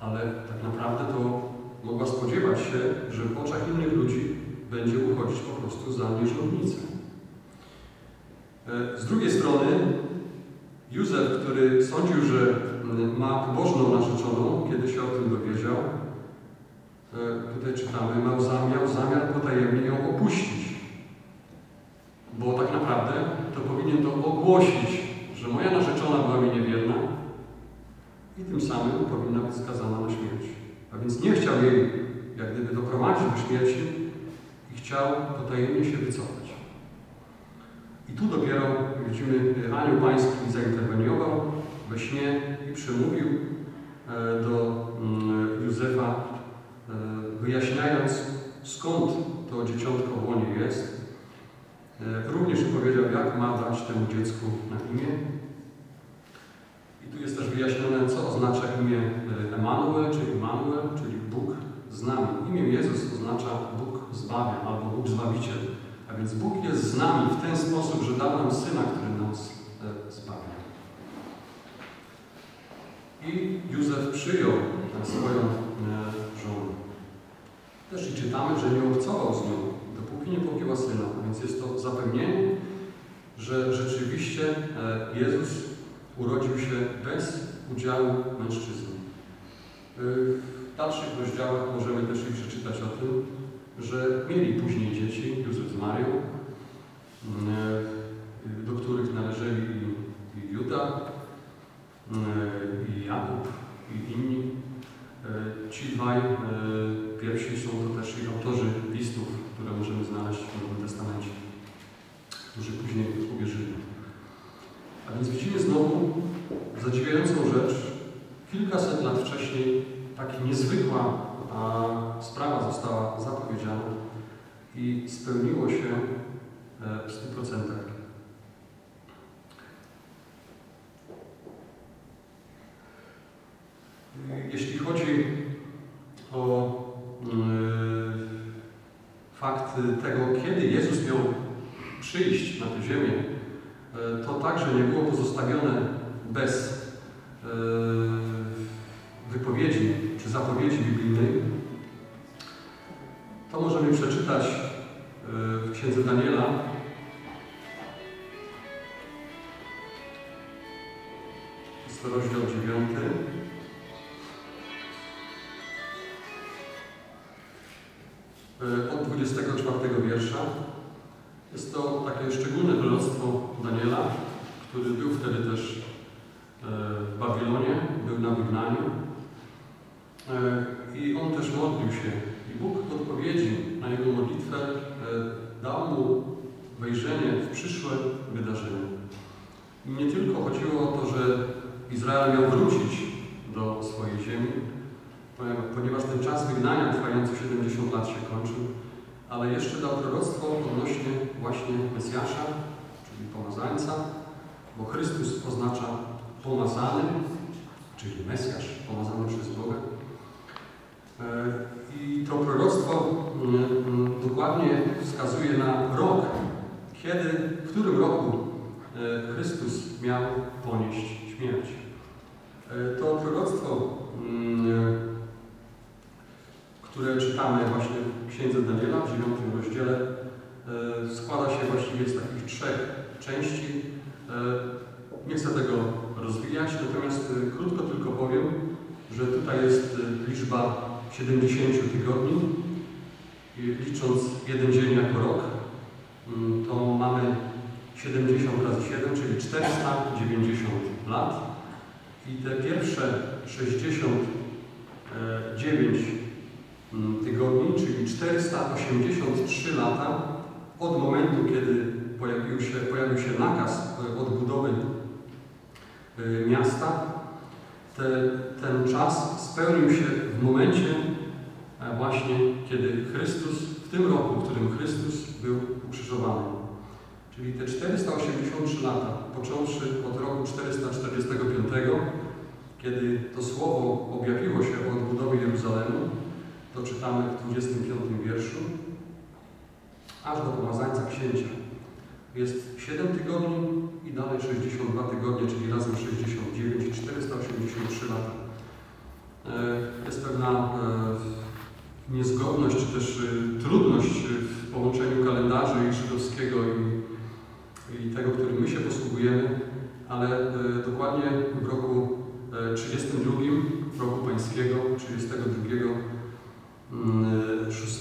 Ale tak naprawdę to mogła spodziewać się, że w oczach innych ludzi będzie uchodzić po prostu za nieżlobnicę. Y, z drugiej strony Józef, który sądził, że y, ma pobożną narzeczoną, kiedy się o tym dowiedział, tutaj czytamy, miał zamiar, zamiar potajemnie ją opuścić. Bo tak naprawdę to powinien to ogłosić, że moja narzeczona była mi niewierna i tym samym powinna być skazana na śmierć. A więc nie chciał jej jak gdyby doprowadzić do śmierci chciał potajemnie się wycofać. I tu dopiero widzimy, anioł pański zainterweniował we śnie i przemówił e, do mm, Józefa, e, wyjaśniając skąd to dzieciątko w łonie jest, E, również powiedział, jak ma dać temu dziecku na imię. I tu jest też wyjaśnione, co oznacza imię Emanuel, czy Immanuel, czyli Bóg z nami. Imię Jezus oznacza Bóg zbawia, albo Bóg Zbawiciel. A więc Bóg jest z nami w ten sposób, że dał nam Syna, który nas e, zbawia. I Józef przyjął swoją e, żonę. Też i czytamy, że nie obcował z nią, dopóki nie pogięła syna. Więc jest to zapewnienie, że rzeczywiście e, Jezus urodził się bez udziału mężczyzny. E, w dalszych rozdziałach możemy też i przeczytać o tym, że mieli później dzieci, Józef z Marią, e, do których należeli i Juda, i Jakub, i inni. Ci dwaj pierwsi są to też i autorzy listów które możemy znaleźć w Nowym Testamencie, którzy później uwierzyli. A więc widzimy znowu zadziwiającą rzecz. Kilkaset lat wcześniej taka niezwykła a, sprawa została zapowiedziana i spełniło się e, w stu procentach. Jeśli chodzi o yy, fakt tego, kiedy Jezus miał przyjść na tę ziemię, yy, to także nie było pozostawione bez wypowiedzi czy zapowiedzi biblijnej. To możemy przeczytać yy, w księdze Daniela. To rozdział dziewiąty. Yy, Od 24 wiersza. Jest to takie szczególne proroctwo Daniela, który był wtedy też yy, w Babilonie, był na wygnaniu. Yy, I on też modlił się. I Bóg w odpowiedzi na jego modlitwę yy, dał mu wejrzenie w przyszłe wydarzenia. I nie tylko chodziło o to, że Izrael miał wrócić do swojej ziemi, ponieważ ten czas wygnania trwający 70 lat się kończył, ale jeszcze dał proroctwo odnośnie właśnie Mesjasza, czyli pomazańca, bo Chrystus oznacza pomazany, czyli Mesjasz, pomazany przez Boga. I to proroctwo dokładnie wskazuje na rok, kiedy, w którym roku Chrystus miał ponieść śmierć. To proroctwo, które czytamy właśnie w Księdze Daniela w 9 rozdziale, składa się właściwie z takich trzech części. Nie chcę tego rozwijać, natomiast krótko tylko powiem, że tutaj jest liczba 70 tygodni. Licząc jeden dzień jako rok, to mamy 70 razy 7, czyli 490 lat. I te pierwsze 69 tygodni, czyli 483 lata od momentu, kiedy pojawił się, pojawił się nakaz odbudowy miasta, te, ten czas spełnił się w momencie właśnie, kiedy Chrystus, w tym roku, w którym Chrystus był ukrzyżowany. Czyli te 483 lata, począwszy od roku 445, kiedy to słowo objawiło się o odbudowie Jeruzalemu, to czytamy w 25 wierszu, aż do pomazańca księcia. Jest 7 tygodni i dalej 62 tygodnie, czyli razem 69 i 483 lata. Jest pewna niezgodność, czy też trudność w połączeniu kalendarzy żydowskiego i, i tego, którym my się posługujemy, ale dokładnie w roku 32, w roku pańskiego, 32 6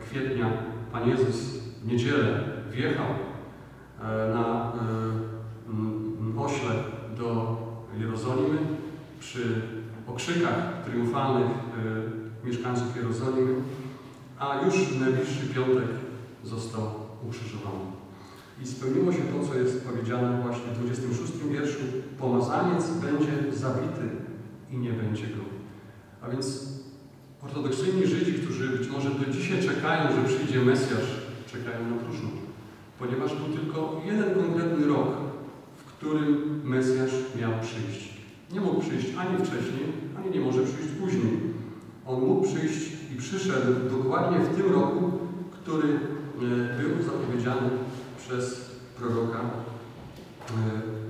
kwietnia Pan Jezus w niedzielę wjechał na ośle do Jerozolimy przy okrzykach triumfalnych mieszkańców Jerozolimy, a już w najbliższy piątek został ukrzyżowany. I spełniło się to, co jest powiedziane właśnie w 26 wierszu. Pomazaniec będzie zabity i nie będzie go. A więc ortodoksyjni Żydzi, którzy być może do dzisiaj czekają, że przyjdzie Mesjasz, czekają na próżno. Ponieważ był tylko jeden konkretny rok, w którym Mesjasz miał przyjść. Nie mógł przyjść ani wcześniej, ani nie może przyjść później. On mógł przyjść i przyszedł dokładnie w tym roku, który był zapowiedziany przez proroka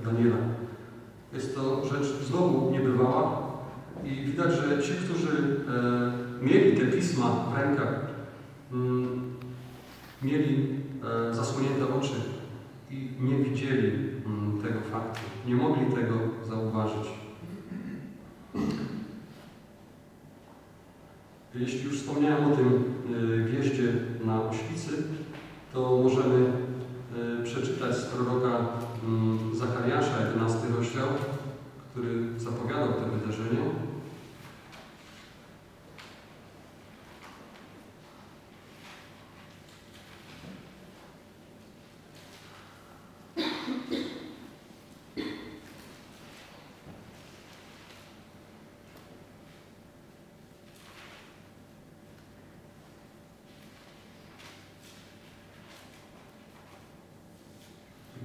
Daniela. Jest to rzecz znowu niebywała i widać, że ci, którzy mieli te pisma w rękach, mieli zasłonięte oczy i nie widzieli tego faktu, nie mogli tego zauważyć. Jeśli już wspomniałem o tym wjeździe na Oświcy, to możemy przeczytać z proroka Zachariasza, 11 rozdział, który zapowiadał to wydarzenie.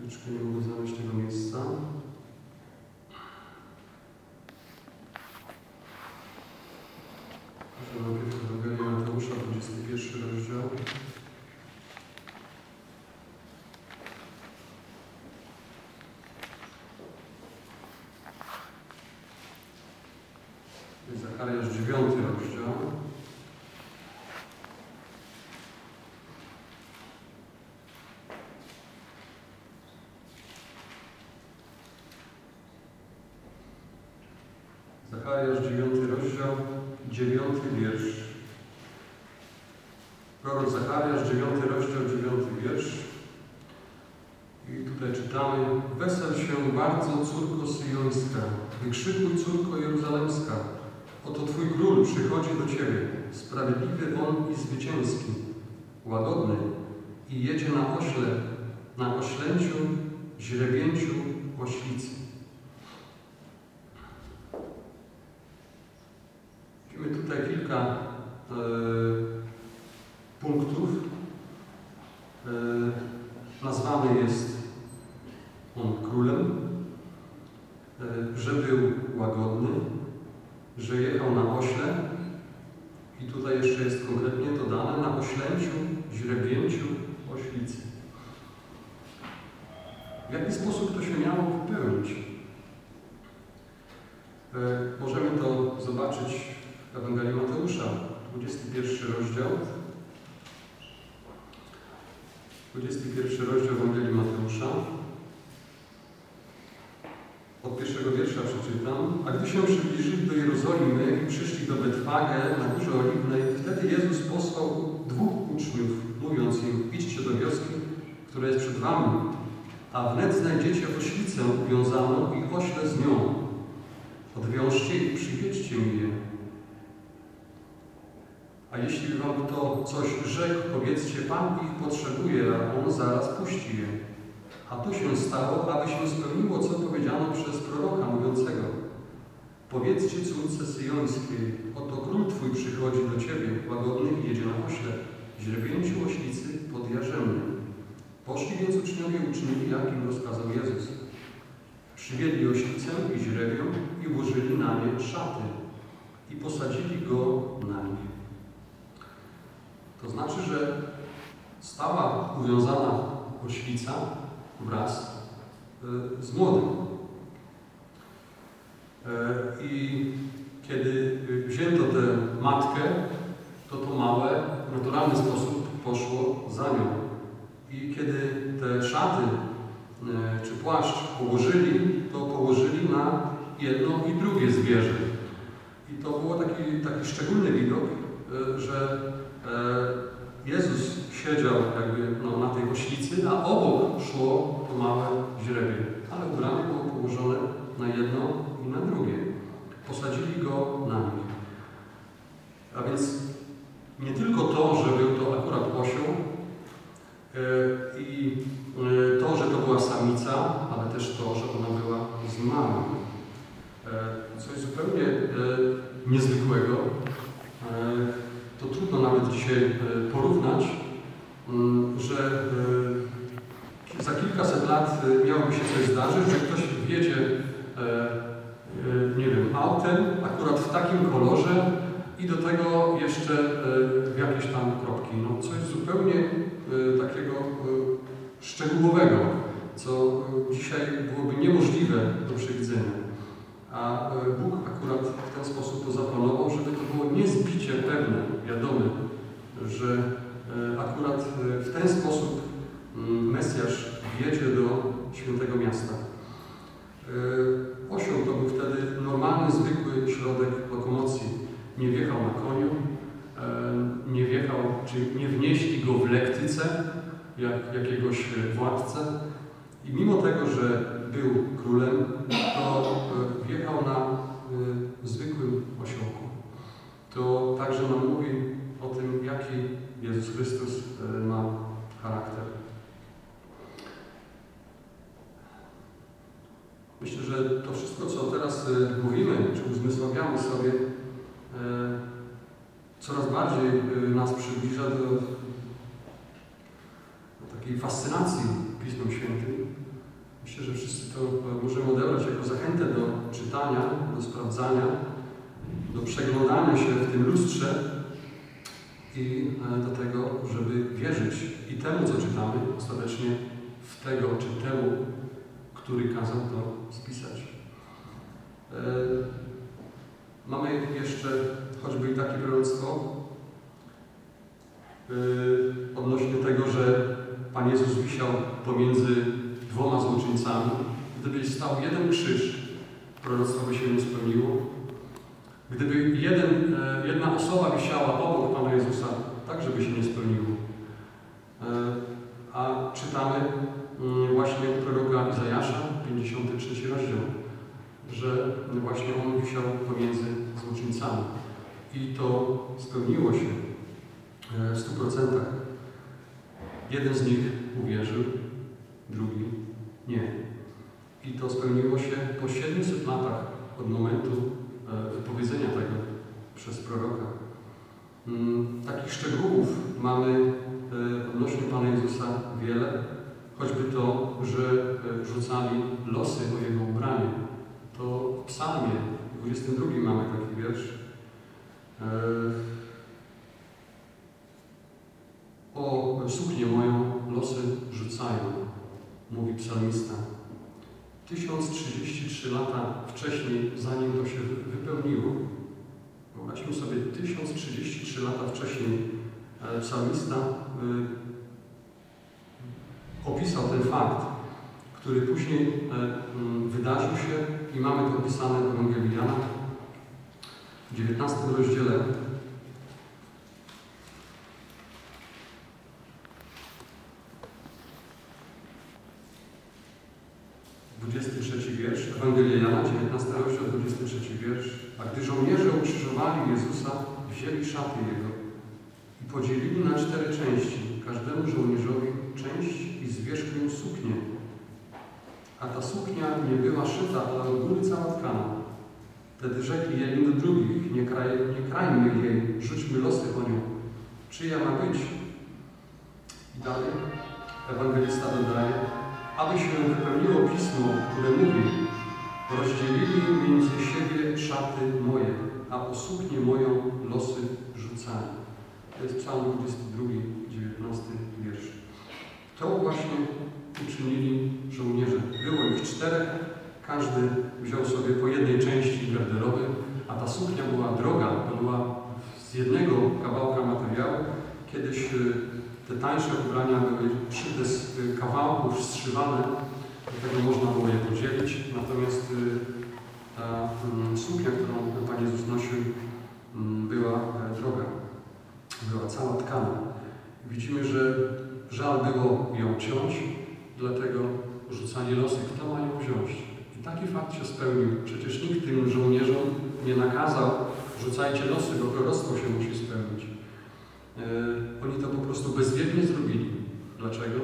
Chwileczkę, nie mogę znaleźć tego miejsca. Może najpierw To jest Zachariasz 9 rozdział. Zachariasz 9 rozdział, 9 wiersz. Prorok Zachariasz 9 rozdział, 9 wiersz. I tutaj czytamy Wesel się bardzo, córko syjońska, wykrzykuj, córko jeruzalemska. Oto Twój król przychodzi do Ciebie, sprawiedliwy On i zwycięski, łagodny i jedzie na ośle, na oślęciu, źrebięciu, oślicy. Drugie zwierzę. I to było taki, taki szczególny widok, y, że e, Jezus siedział jakby no, na tej oślicy, a obok szło to małe źrebie, ale ubrane było położone na jedno i na drugie. Posadzili go na nich. A więc nie tylko to, że był to akurat osioł e, i e, to, że to była samica, ale też to, że ona była z mamą. Coś zupełnie e, niezwykłego. E, to trudno nawet dzisiaj e, porównać, mm, że za kilkaset lat miałoby się coś zdarzyć, że ktoś wjedzie, nie wiem, autem, akurat w takim kolorze i do tego jeszcze jakieś tam kropki. No coś zupełnie takiego szczegółowego, co dzisiaj byłoby niemożliwe do przewidzenia. A Bóg akurat w ten sposób to zaplanował, żeby to było niezbicie pewne, wiadome, że akurat w ten sposób Mesjasz wjedzie do świętego miasta. Osioł to był wtedy normalny, zwykły środek lokomocji. Nie wjechał na koniu, nie wjechał, czy nie wnieśli go w lektyce, jak jakiegoś władcę. I mimo tego, że był królem, to wjechał na zwykłym osiołku. To także nam mówi o tym, jaki Jezus Chrystus ma charakter. Myślę, że to wszystko, co teraz mówimy, czy uzmysławiamy sobie, coraz bardziej nas przybliża do, do takiej fascynacji Pismem Świętym. Myślę, że wszyscy to możemy odebrać jako zachętę do czytania, do sprawdzania, do przeglądania się w tym lustrze i do tego, żeby wierzyć i temu, co czytamy, ostatecznie w tego czy temu, który kazał to spisać. Mamy jeszcze choćby i takie proroctwo yy, odnośnie tego, że Pan Jezus wisiał pomiędzy dwoma złoczyńcami. Gdyby stał jeden krzyż, proroctwo by się nie spełniło. Gdyby jeden, e, jedna osoba wisiała obok Pana Jezusa, także by się nie spełniło. E, A czytamy mm, właśnie u proroka Izajasza, 53 rozdział, że właśnie on wisiał pomiędzy złoczyńcami. I to spełniło się e, w 100%. Jeden z nich uwierzył, drugi nie. I to spełniło się po 700 latach od momentu e, wypowiedzenia tego przez proroka. Mm, Takich szczegółów mamy e, odnośnie Pana Jezusa wiele, choćby to, że e, rzucali losy o Jego ubranie. To w psalmie 22 mamy taki wiersz. O suknię moją losy rzucają, mówi psalmista. 1033 lata wcześniej, zanim to się wy- wypełniło. Wyobraźmy sobie, 1033 lata wcześniej e, psalmista y, opisał ten fakt, który później e, wydarzył się i mamy to opisane w Ewangelii Jana w 19 rozdziale. 23 wiersz, Ewangelia Jana, 19 rozdział, 23 wiersz. A gdy żołnierze ukrzyżowali Jezusa, wzięli szaty Jego i podzielili na cztery części, każdemu żołnierzowi część i zwierzchnią suknię. A ta suknia nie była szyta, ale od góry cała tkana. Wtedy rzekli jedni do drugich, nie, kraj, nie krajmy jej, rzućmy losy o nią. Czyja ma być? I dalej ewangelista dodaje, aby się wypełniło pismo, które mówi, rozdzielili między siebie szaty moje, a o suknię moją losy rzucali. To jest Psalm 22, 19 wiersz. To właśnie uczynili żołnierze. Było ich czterech, każdy wziął sobie po jednej części garderoby, a ta suknia była droga, to była z jednego kawałka materiału. Kiedyś y, te tańsze ubrania były szyte z y, kawałków, zszywane, dlatego można było je podzielić. Natomiast y, ta mm, suknia, którą Pan Jezus nosił, mm, była e, droga, była cała tkana. Widzimy, że żal było ją ciąć, dlatego rzucali losy, kto ma ją wziąć. I taki fakt się spełnił. Przecież nikt tym żołnierzom nie nakazał, rzucajcie losy, bo proroctwo się musi Oni to po prostu bezwiednie zrobili. Dlaczego?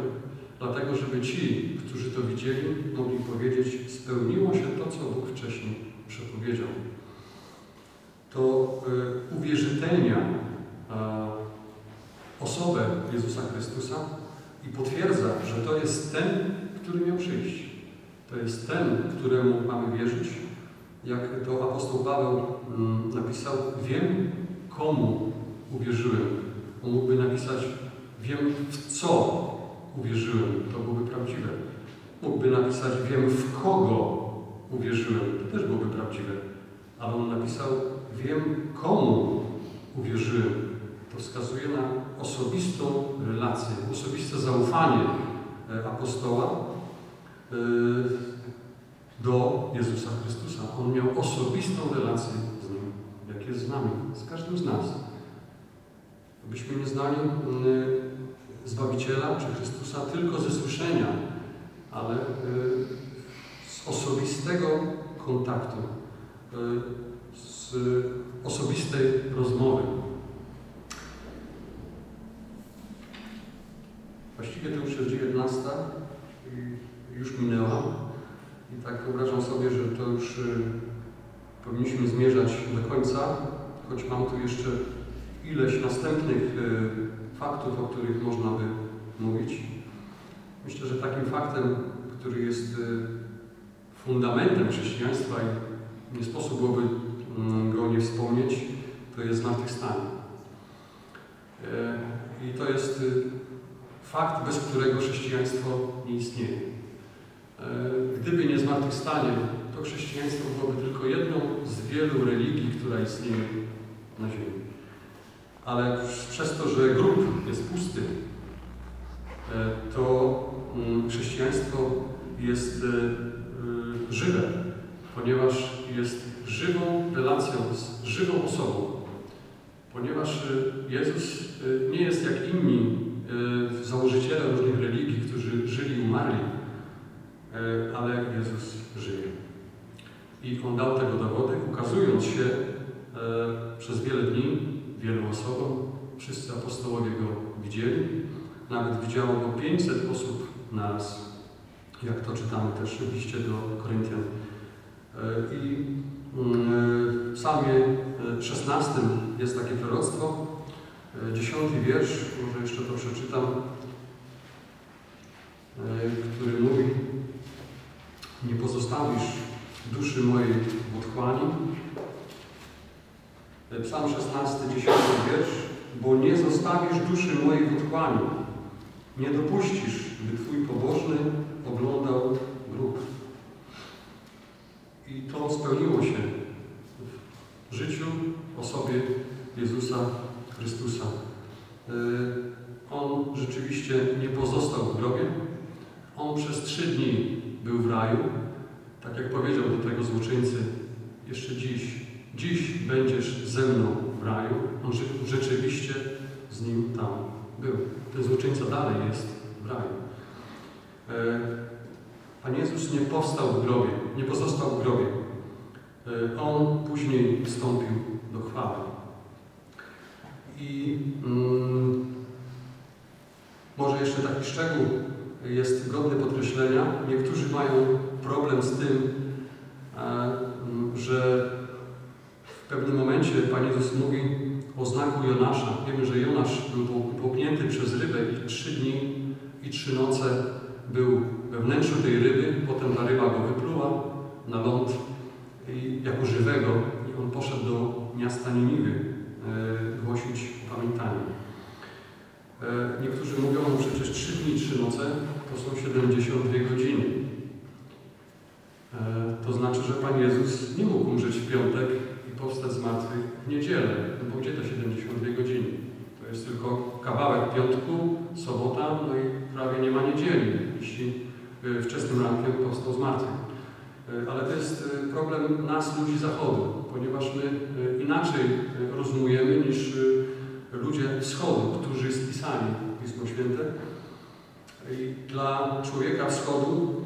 Dlatego, żeby ci, którzy to widzieli, mogli powiedzieć, spełniło się to, co Bóg wcześniej przepowiedział. To e, uwierzytelnia e, osobę Jezusa Chrystusa i potwierdza, że to jest ten, który miał przyjść. To jest ten, któremu mamy wierzyć. Jak to apostoł Paweł mm, napisał, wiem, komu uwierzyłem. Mógłby napisać, wiem, w co uwierzyłem. To byłoby prawdziwe. Mógłby napisać, wiem, w kogo uwierzyłem. To też byłoby prawdziwe. Ale on napisał, wiem, komu uwierzyłem. To wskazuje na osobistą relację, osobiste zaufanie e, apostoła e, do Jezusa Chrystusa. On miał osobistą relację z Nim, jak jest z nami, z każdym z nas. Byśmy nie znali mm, Zbawiciela czy Chrystusa tylko ze słyszenia, ale y, z osobistego kontaktu, y, z osobistej rozmowy. Właściwie to już jest 19 i już minęła. I tak wyobrażam sobie, że to już y, powinniśmy zmierzać do końca, choć mam tu jeszcze ileś następnych y, faktów, o których można by mówić. Myślę, że takim faktem, który jest y, fundamentem chrześcijaństwa i nie sposób byłoby mm, go nie wspomnieć, to jest zmartwychwstanie. Y, I to jest fakt, bez którego chrześcijaństwo nie istnieje. Gdyby nie zmartwychwstanie, to chrześcijaństwo byłoby tylko jedną z wielu religii, która istnieje na ziemi. Ale przez to, że grób jest pusty, e, to mm, chrześcijaństwo jest e, e, żywe, ponieważ jest żywą relacją z żywą osobą. Ponieważ Jezus nie jest jak inni założyciele różnych religii, którzy żyli i umarli, ale Jezus żyje. I On dał tego dowody, ukazując się przez wiele dni wielu osobom. Wszyscy apostołowie Go widzieli. Nawet widziało Go 500 osób naraz, jak to czytamy też w liście do Koryntian. E, I mm, w psalmie e, 16 jest takie proroctwo, e, dziesiąty wiersz, może jeszcze to przeczytam, e, który mówi Nie pozostawisz duszy mojej w otchłani. E, Psalm 16, 10 wiersz Bo nie zostawisz duszy mojej w otchłani, nie dopuścisz, by Twój pobożny oglądał grób. I to spełniło się w życiu, osobie Jezusa Chrystusa. Yy, On rzeczywiście nie pozostał w grobie. On przez trzy dni był w raju. Tak jak powiedział do tego złoczyńcy, jeszcze dziś, dziś będziesz ze mną w raju. On rze- rzeczywiście z nim tam był. Ten złoczyńca dalej jest w raju. Yy, Pan Jezus nie powstał w grobie, nie pozostał w grobie. Yy, On później wstąpił do chwały. I mm, może jeszcze taki szczegół jest godny podkreślenia. Niektórzy mają problem z tym, e, że w pewnym momencie Pan Jezus mówi o znaku Jonasza. Wiemy, że Jonasz był po- połknięty przez rybę i trzy dni i trzy noce był we wnętrzu tej ryby, potem ta ryba go wypluła na ląd jako żywego i on poszedł do miasta Niniwy e, głosić pamiętanie. E, niektórzy mówią, no przecież 3 dni, 3 noce to są 72 godziny. E, to znaczy, że Pan Jezus nie mógł umrzeć w piątek powstać z martwych w niedzielę. No bo gdzie te 72 godziny? To jest tylko kawałek piątku, sobota, no i prawie nie ma niedzieli, jeśli e, wczesnym rankiem powstał z martwych. E, Ale to jest e, problem nas, ludzi Zachodu, ponieważ my inaczej rozumiemy niż ludzie Wschodu, którzy spisali Pismo Święte. I dla człowieka Wschodu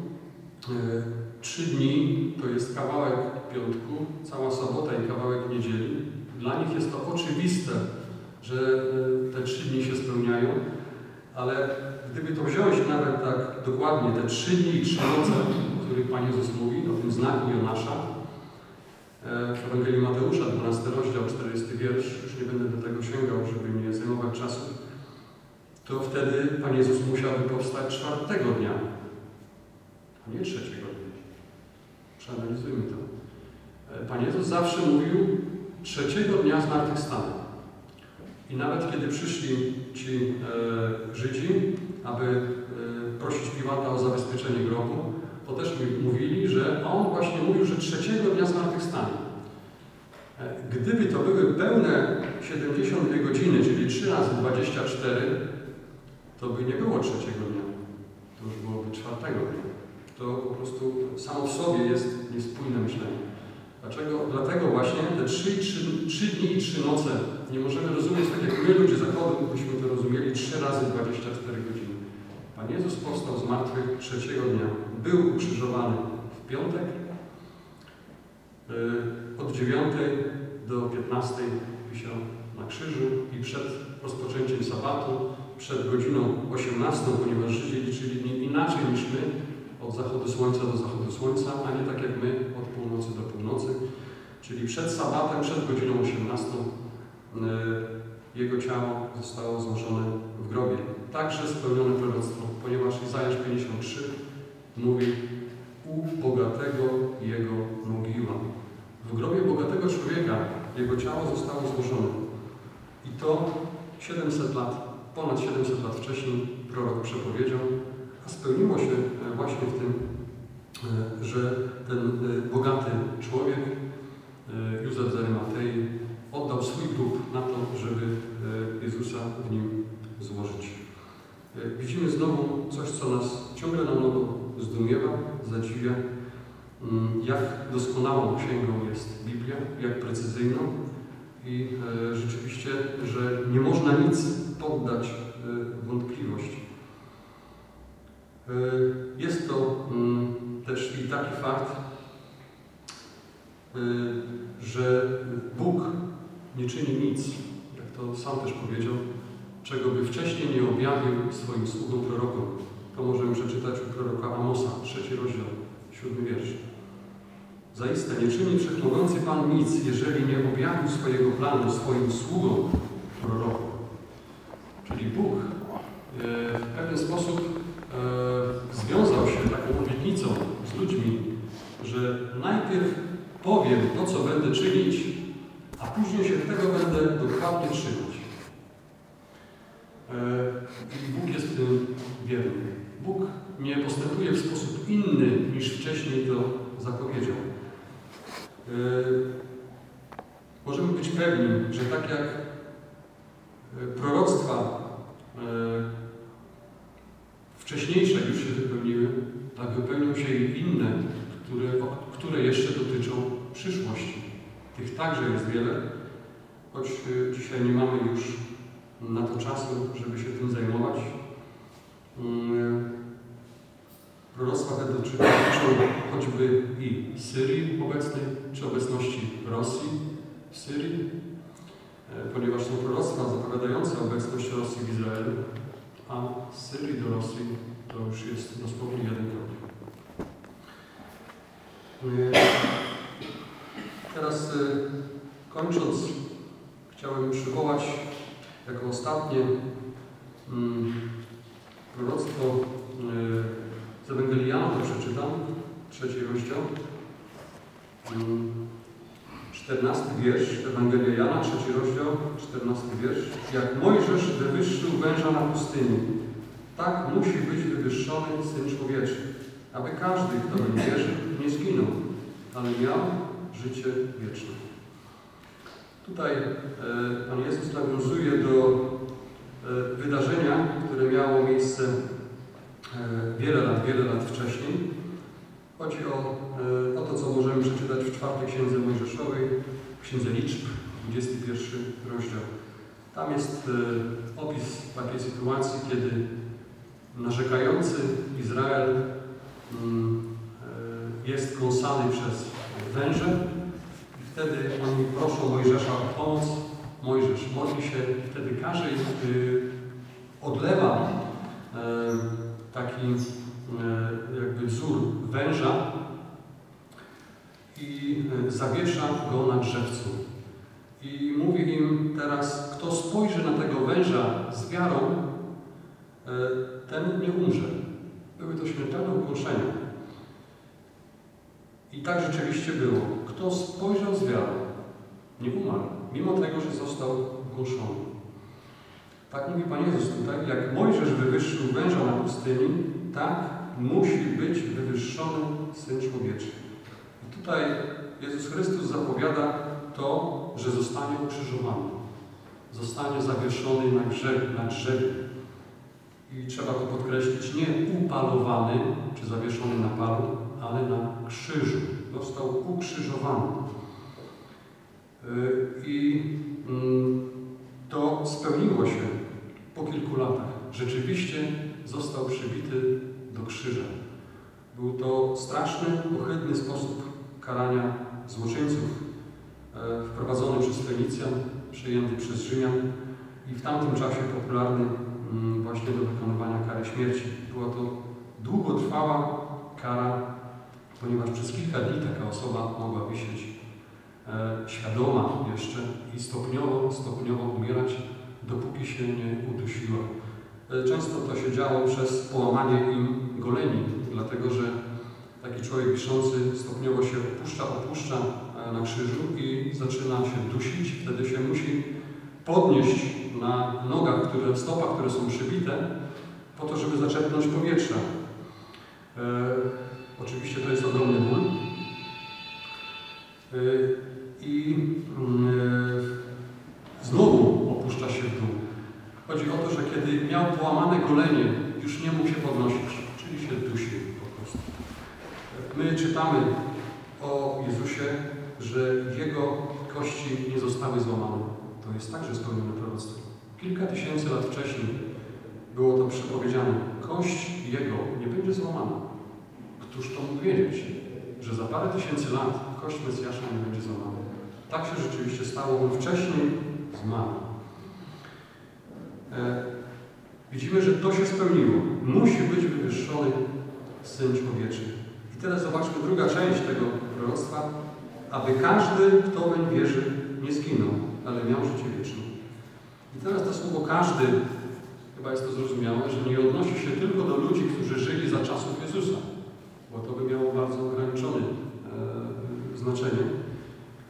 trzy dni to jest kawałek piątku, cała sobota i kawałek niedzieli. Dla nich jest to oczywiste, że e, te trzy dni się spełniają, ale gdyby to wziąć nawet tak dokładnie, te trzy dni i trzy noce, o których Pan Jezus mówi, o tym znaku Jonasza, e, w Ewangelii Mateusza, 12 rozdział, 40 wiersz, już nie będę do tego sięgał, żeby nie zajmować czasu, to wtedy Pan Jezus musiałby powstać czwartego dnia, a nie trzeciego dnia. Przeanalizujmy to. E, Pan Jezus zawsze mówił trzeciego dnia zmartwychwstania. I nawet kiedy przyszli ci e, Żydzi, aby e, prosić Piłata o zabezpieczenie grobu, to też mówili, że on właśnie mówił, że trzeciego dnia zmartwychwstania. E, Gdyby to były pełne 72 godziny, czyli 3 razy 24, to by nie było trzeciego dnia. To już byłoby czwartego dnia. To po prostu samo w sobie jest niespójne myślenie. Dlaczego? Dlatego właśnie te 3, 3, 3 dni i 3 noce nie możemy rozumieć tak jak my ludzie Zachodu byśmy to rozumieli 3 razy 24 godziny. Pan Jezus powstał z martwych trzeciego dnia. Był ukrzyżowany w piątek yy, od 9 do 15 wisiał na krzyżu i przed rozpoczęciem sabatu, przed godziną 18, ponieważ Żydzi liczyli dni inaczej niż my, od zachodu słońca do zachodu słońca, a nie tak jak my, od północy do północy. Czyli przed sabatem, przed godziną 18 y, jego ciało zostało złożone w grobie. Także spełnione proroctwo, ponieważ Izajasz 53 mówi u bogatego jego mogiła. W grobie bogatego człowieka jego ciało zostało złożone. I to 700 lat, ponad 700 lat wcześniej prorok przepowiedział, spełniło się e, właśnie w tym e, że ten e, bogaty człowiek, Józef z oddał swój grób na to, żeby Jezusa w nim złożyć. Widzimy znowu coś, co nas ciągle na nowo zdumiewa, zadziwia, mm, jak doskonałą księgą jest Biblia, jak precyzyjną i rzeczywiście, że nie można nic poddać wątpliwości. E, Jest to mm, też i taki fakt, e, że Bóg nie czyni nic, jak to sam też powiedział, czego by wcześniej nie objawił swoim sługom prorokom. To możemy przeczytać u proroka Amosa, trzeci rozdział, siódmy wiersz. Zaiste nie czyni Wszechmogący Pan nic, jeżeli nie objawił swojego planu swoim sługom prorokom. Czyli Bóg e, w pewien sposób związał się taką obietnicą z ludźmi, że najpierw powiem to, co będę czynić, a później się tego będę dokładnie trzymać. E, I Bóg jest tym wierny. Bóg nie postępuje w sposób inny niż wcześniej to zapowiedział. E, Możemy być pewni, że tak jak e, proroctwa e, wcześniejsze już się wypełniły, tak wypełnią się i inne, które, które jeszcze dotyczą przyszłości. Tych także jest wiele, choć e, dzisiaj nie mamy już na to czasu, żeby się tym zajmować. Mm, Proroctwa te doty- dotyczą choćby i Syrii obecnej, czy obecności Rosji w Syrii, e, ponieważ są proroctwa zapowiadające obecność Rosji w Izraelu, a z Syrii do Rosji to już jest dosłownie jeden krok. Teraz e, kończąc, chciałem przywołać jako ostatnie mm, proroctwo 14 wiersz, Ewangelia Jana, 3 rozdział, 14 wiersz. Jak Mojżesz wywyższył węża na pustyni, tak musi być wywyższony Syn Człowieczy, aby każdy, kto nie wierzy, nie zginął, ale miał życie wieczne. Tutaj e, Pan Jezus nawiązuje do e, wydarzenia, które miało miejsce e, wiele lat, wiele lat wcześniej, Chodzi o, e, o to, co możemy przeczytać w czwartej księdze Mojżeszowej, księdze liczb, 21 rozdział. Tam jest e, opis takiej sytuacji, kiedy narzekający Izrael mm, e, jest kąsany przez węże i wtedy oni proszą Mojżesza o pomoc. Mojżesz modli się wtedy każe ich, odlewa taki jakby wzór węża i e, zawiesza go na drzewcu. I mówi im teraz, kto spojrzy na tego węża z wiarą, e, ten nie umrze. Były to śmiertelne ukąszenia. I tak rzeczywiście było. Kto spojrzał z wiarą, nie umarł, mimo tego, że został ukąszony. Tak mówi Pan Jezus tutaj, jak Mojżesz wywyższył węża na pustyni, tak musi być wywyższony Syn Człowieczy. I tutaj Jezus Chrystus zapowiada to, że zostanie ukrzyżowany. Zostanie zawieszony na drzewie, na. I trzeba to podkreślić, nie upalowany, czy zawieszony na palu, ale na krzyżu. Został ukrzyżowany. Yy, I mm, to spełniło się po kilku latach. Rzeczywiście został przybity do krzyża. Był to straszny, ohydny sposób karania złoczyńców, e, wprowadzony przez Fenicjan, przyjęty przez Rzymian i w tamtym czasie popularny mm, właśnie do wykonywania kary śmierci. Była to długotrwała kara, ponieważ przez kilka dni taka osoba mogła wisieć e, świadoma jeszcze i stopniowo, stopniowo umierać, dopóki się nie udusiła. E, Często to się działo przez połamanie im goleni, dlatego że taki człowiek wiszący stopniowo się opuszcza, opuszcza e, na krzyżu i zaczyna się dusić. Wtedy się musi podnieść na nogach, które, stopach, które są przybite, po to, żeby zaczerpnąć powietrza. E, Oczywiście to jest ogromny ból. Y, I y, znowu opuszcza się w dół. Chodzi o to, że kiedy miał połamane golenie, już nie mógł się podnosić, czyli się dusił po prostu. My czytamy o Jezusie, że Jego kości nie zostały złamane. To jest także spełnione proroctwo. Kilka tysięcy lat wcześniej było to przepowiedziane. Kość Jego nie będzie złamana. Któż to mógł wiedzieć, że za parę tysięcy lat kość Mesjasza nie będzie złamana? Tak się rzeczywiście stało. On wcześniej zmarł. E, widzimy, że to się spełniło. Musi być wywyższony Syn Człowieczy. I teraz zobaczmy druga część tego proroctwa. Aby każdy, kto weń wierzy, nie zginął, ale miał życie wieczne. I teraz to słowo każdy, chyba jest to zrozumiałe, że nie odnosi się tylko do ludzi, którzy żyli za czasów Jezusa, bo to by miało bardzo ograniczone e, znaczenie.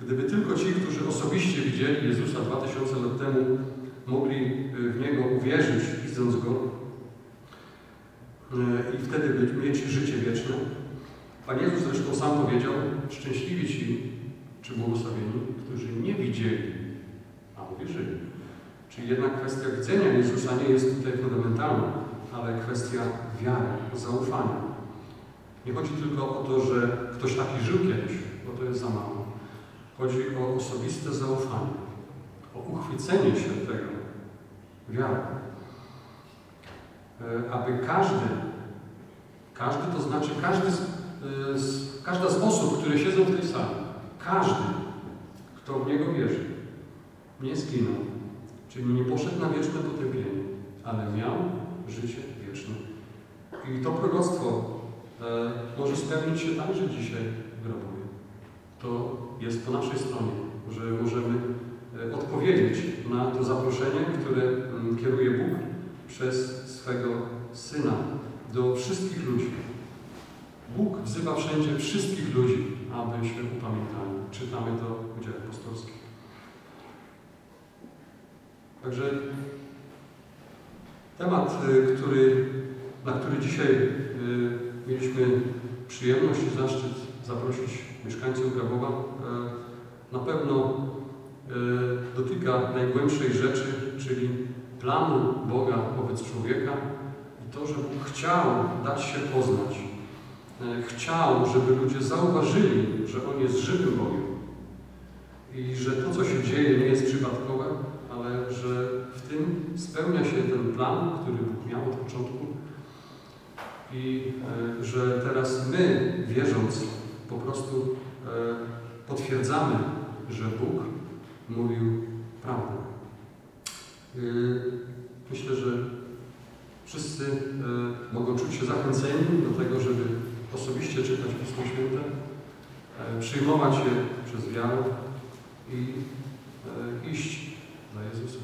Gdyby tylko ci, którzy osobiście widzieli Jezusa 2000 lat temu, mogli w Niego uwierzyć, widząc Go e, i wtedy mieć życie wieczne. Pan Jezus zresztą sam powiedział, szczęśliwi ci, czy błogosławieni, którzy nie widzieli, a uwierzyli. Czyli jednak kwestia widzenia Jezusa nie jest tutaj fundamentalna, ale kwestia wiary, zaufania. Nie chodzi tylko o to, że ktoś taki żył kiedyś, bo to jest za mało. Chodzi o osobiste zaufanie, o uchwycenie się tego wiarą. E, Aby każdy, każdy to znaczy każdy z, e, z, każda z osób, które siedzą w tej sali, każdy, kto w Niego wierzy, nie zginął, czyli nie poszedł na wieczne potępienie, ale miał życie wieczne. I to proroctwo e, może spełnić się także dzisiaj w Grabowie. To jest po naszej stronie, że możemy odpowiedzieć na to zaproszenie, które mm, kieruje Bóg przez swego Syna do wszystkich ludzi. Bóg wzywa wszędzie wszystkich ludzi, aby się upamiętali. Czytamy to w dziele apostolskim. Także temat, y, który, na który dzisiaj y, mieliśmy przyjemność i zaszczyt zaprosić mieszkańców Grabowa, na pewno dotyka najgłębszej rzeczy, czyli planu Boga wobec człowieka i to, że Bóg chciał dać się poznać. Chciał, żeby ludzie zauważyli, że On jest żywym Bogiem i że to, co się dzieje, nie jest przypadkowe, ale że w tym spełnia się ten plan, który Bóg miał od początku i e, że teraz my, wierząc, po prostu e, potwierdzamy, że Bóg mówił prawdę. E, myślę, że wszyscy e, mogą czuć się zachęceni do tego, żeby osobiście czytać Pismo Święte, e, przyjmować je przez wiarę i iść za Jezusem.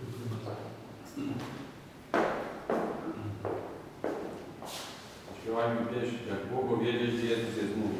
Dziękuję bardzo.
Śpiewajmy pieśń, jak Bóg wiedzieć, Jezus jest mój.